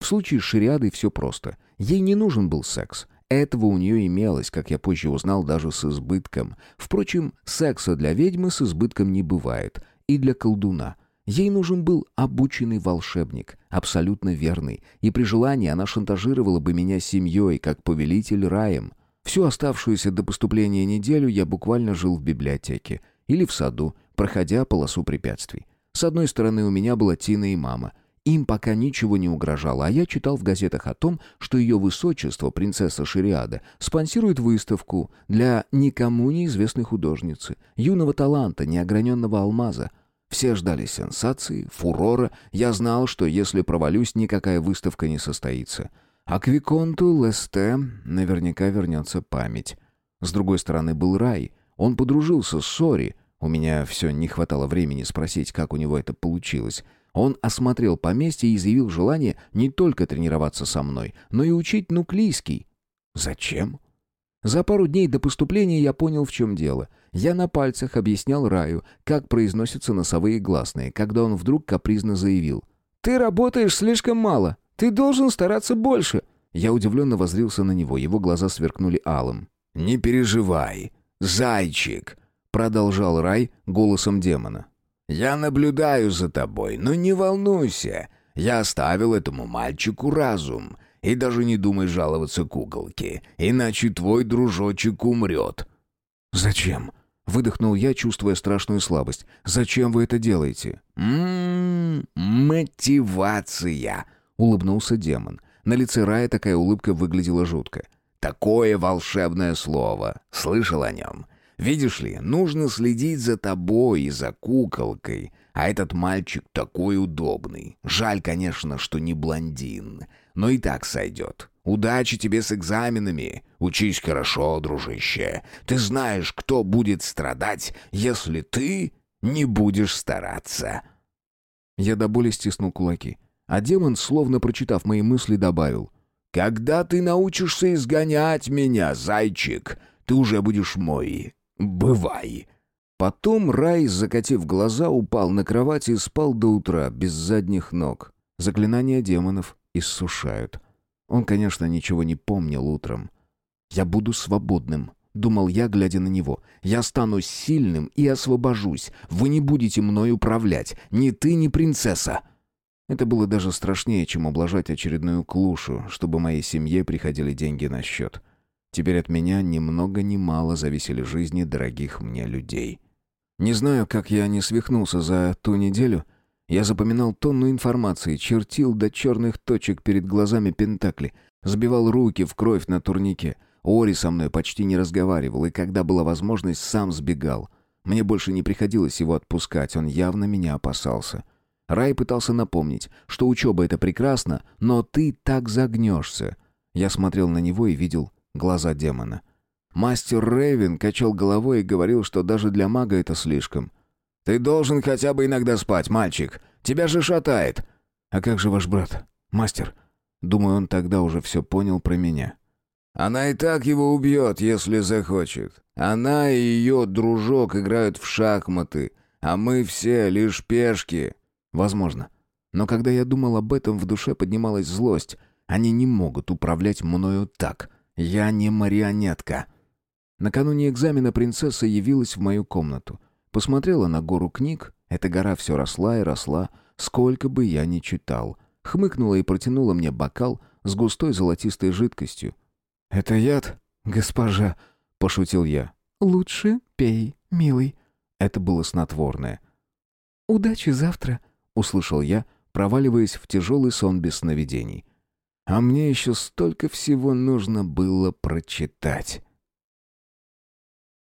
В случае с Шириадой все просто. Ей не нужен был секс. Этого у нее имелось, как я позже узнал, даже с избытком. Впрочем, секса для ведьмы с избытком не бывает. И для колдуна. Ей нужен был обученный волшебник, абсолютно верный, и при желании она шантажировала бы меня семьей, как повелитель раем. Всю оставшуюся до поступления неделю я буквально жил в библиотеке или в саду, проходя полосу препятствий. С одной стороны у меня была Тина и мама. Им пока ничего не угрожало, а я читал в газетах о том, что ее высочество, принцесса Шириада, спонсирует выставку для никому неизвестной художницы, юного таланта, неограненного алмаза. Все ждали сенсации, фурора. Я знал, что если провалюсь, никакая выставка не состоится. А к Виконту Лесте наверняка вернется память. С другой стороны был рай. Он подружился с Сори. У меня все не хватало времени спросить, как у него это получилось. Он осмотрел поместье и изъявил желание не только тренироваться со мной, но и учить нуклийский. Зачем? За пару дней до поступления я понял, в чем дело. Я на пальцах объяснял Раю, как произносятся носовые гласные, когда он вдруг капризно заявил. «Ты работаешь слишком мало. Ты должен стараться больше». Я удивленно воззрился на него, его глаза сверкнули алым. «Не переживай, зайчик», — продолжал Рай голосом демона. «Я наблюдаю за тобой, но не волнуйся. Я оставил этому мальчику разум. И даже не думай жаловаться куколке, иначе твой дружочек умрет». «Зачем?» — выдохнул я, чувствуя страшную слабость. «Зачем вы это делаете?» «М-м-м, мотивация», — улыбнулся демон. На лице Рая такая улыбка выглядела жутко. «Такое волшебное слово. Слышал о нем? Видишь ли, нужно следить за тобой и за куколкой. А этот мальчик такой удобный. Жаль, конечно, что не блондин. Но и так сойдет. Удачи тебе с экзаменами. Учись хорошо, дружище. Ты знаешь, кто будет страдать, если ты не будешь стараться». Я до боли стиснул кулаки. А демон, словно прочитав мои мысли, добавил. «Когда ты научишься изгонять меня, зайчик, ты уже будешь мой. Бывай». Потом Рай, закатив глаза, упал на кровать и спал до утра, без задних ног. Заклинания демонов иссушают. Он, конечно, ничего не помнил утром. «Я буду свободным», — думал я, глядя на него. «Я стану сильным и освобожусь. Вы не будете мной управлять. Ни ты, ни принцесса». Это было даже страшнее, чем облажать очередную клушу, чтобы моей семье приходили деньги на счет. Теперь от меня ни много ни мало зависели жизни дорогих мне людей. Не знаю, как я не свихнулся за ту неделю. Я запоминал тонну информации, чертил до черных точек перед глазами Пентакли, сбивал руки в кровь на турнике. Ори со мной почти не разговаривал, и когда была возможность, сам сбегал. Мне больше не приходилось его отпускать, он явно меня опасался. Рай пытался напомнить, что учеба — это прекрасно, но ты так загнешься. Я смотрел на него и видел глаза демона. Мастер Рейвен качал головой и говорил, что даже для мага это слишком. «Ты должен хотя бы иногда спать, мальчик. Тебя же шатает». «А как же ваш брат, мастер?» Думаю, он тогда уже все понял про меня. «Она и так его убьет, если захочет. Она и ее дружок играют в шахматы, а мы все лишь пешки». «Возможно. Но когда я думал об этом, в душе поднималась злость. Они не могут управлять мною так. Я не марионетка». Накануне экзамена принцесса явилась в мою комнату. Посмотрела на гору книг. Эта гора все росла и росла, сколько бы я ни читал. Хмыкнула и протянула мне бокал с густой золотистой жидкостью. «Это яд, госпожа?» — пошутил я. «Лучше пей, милый». Это было снотворное. «Удачи завтра», — услышал я, проваливаясь в тяжелый сон без сновидений. А мне еще столько всего нужно было прочитать.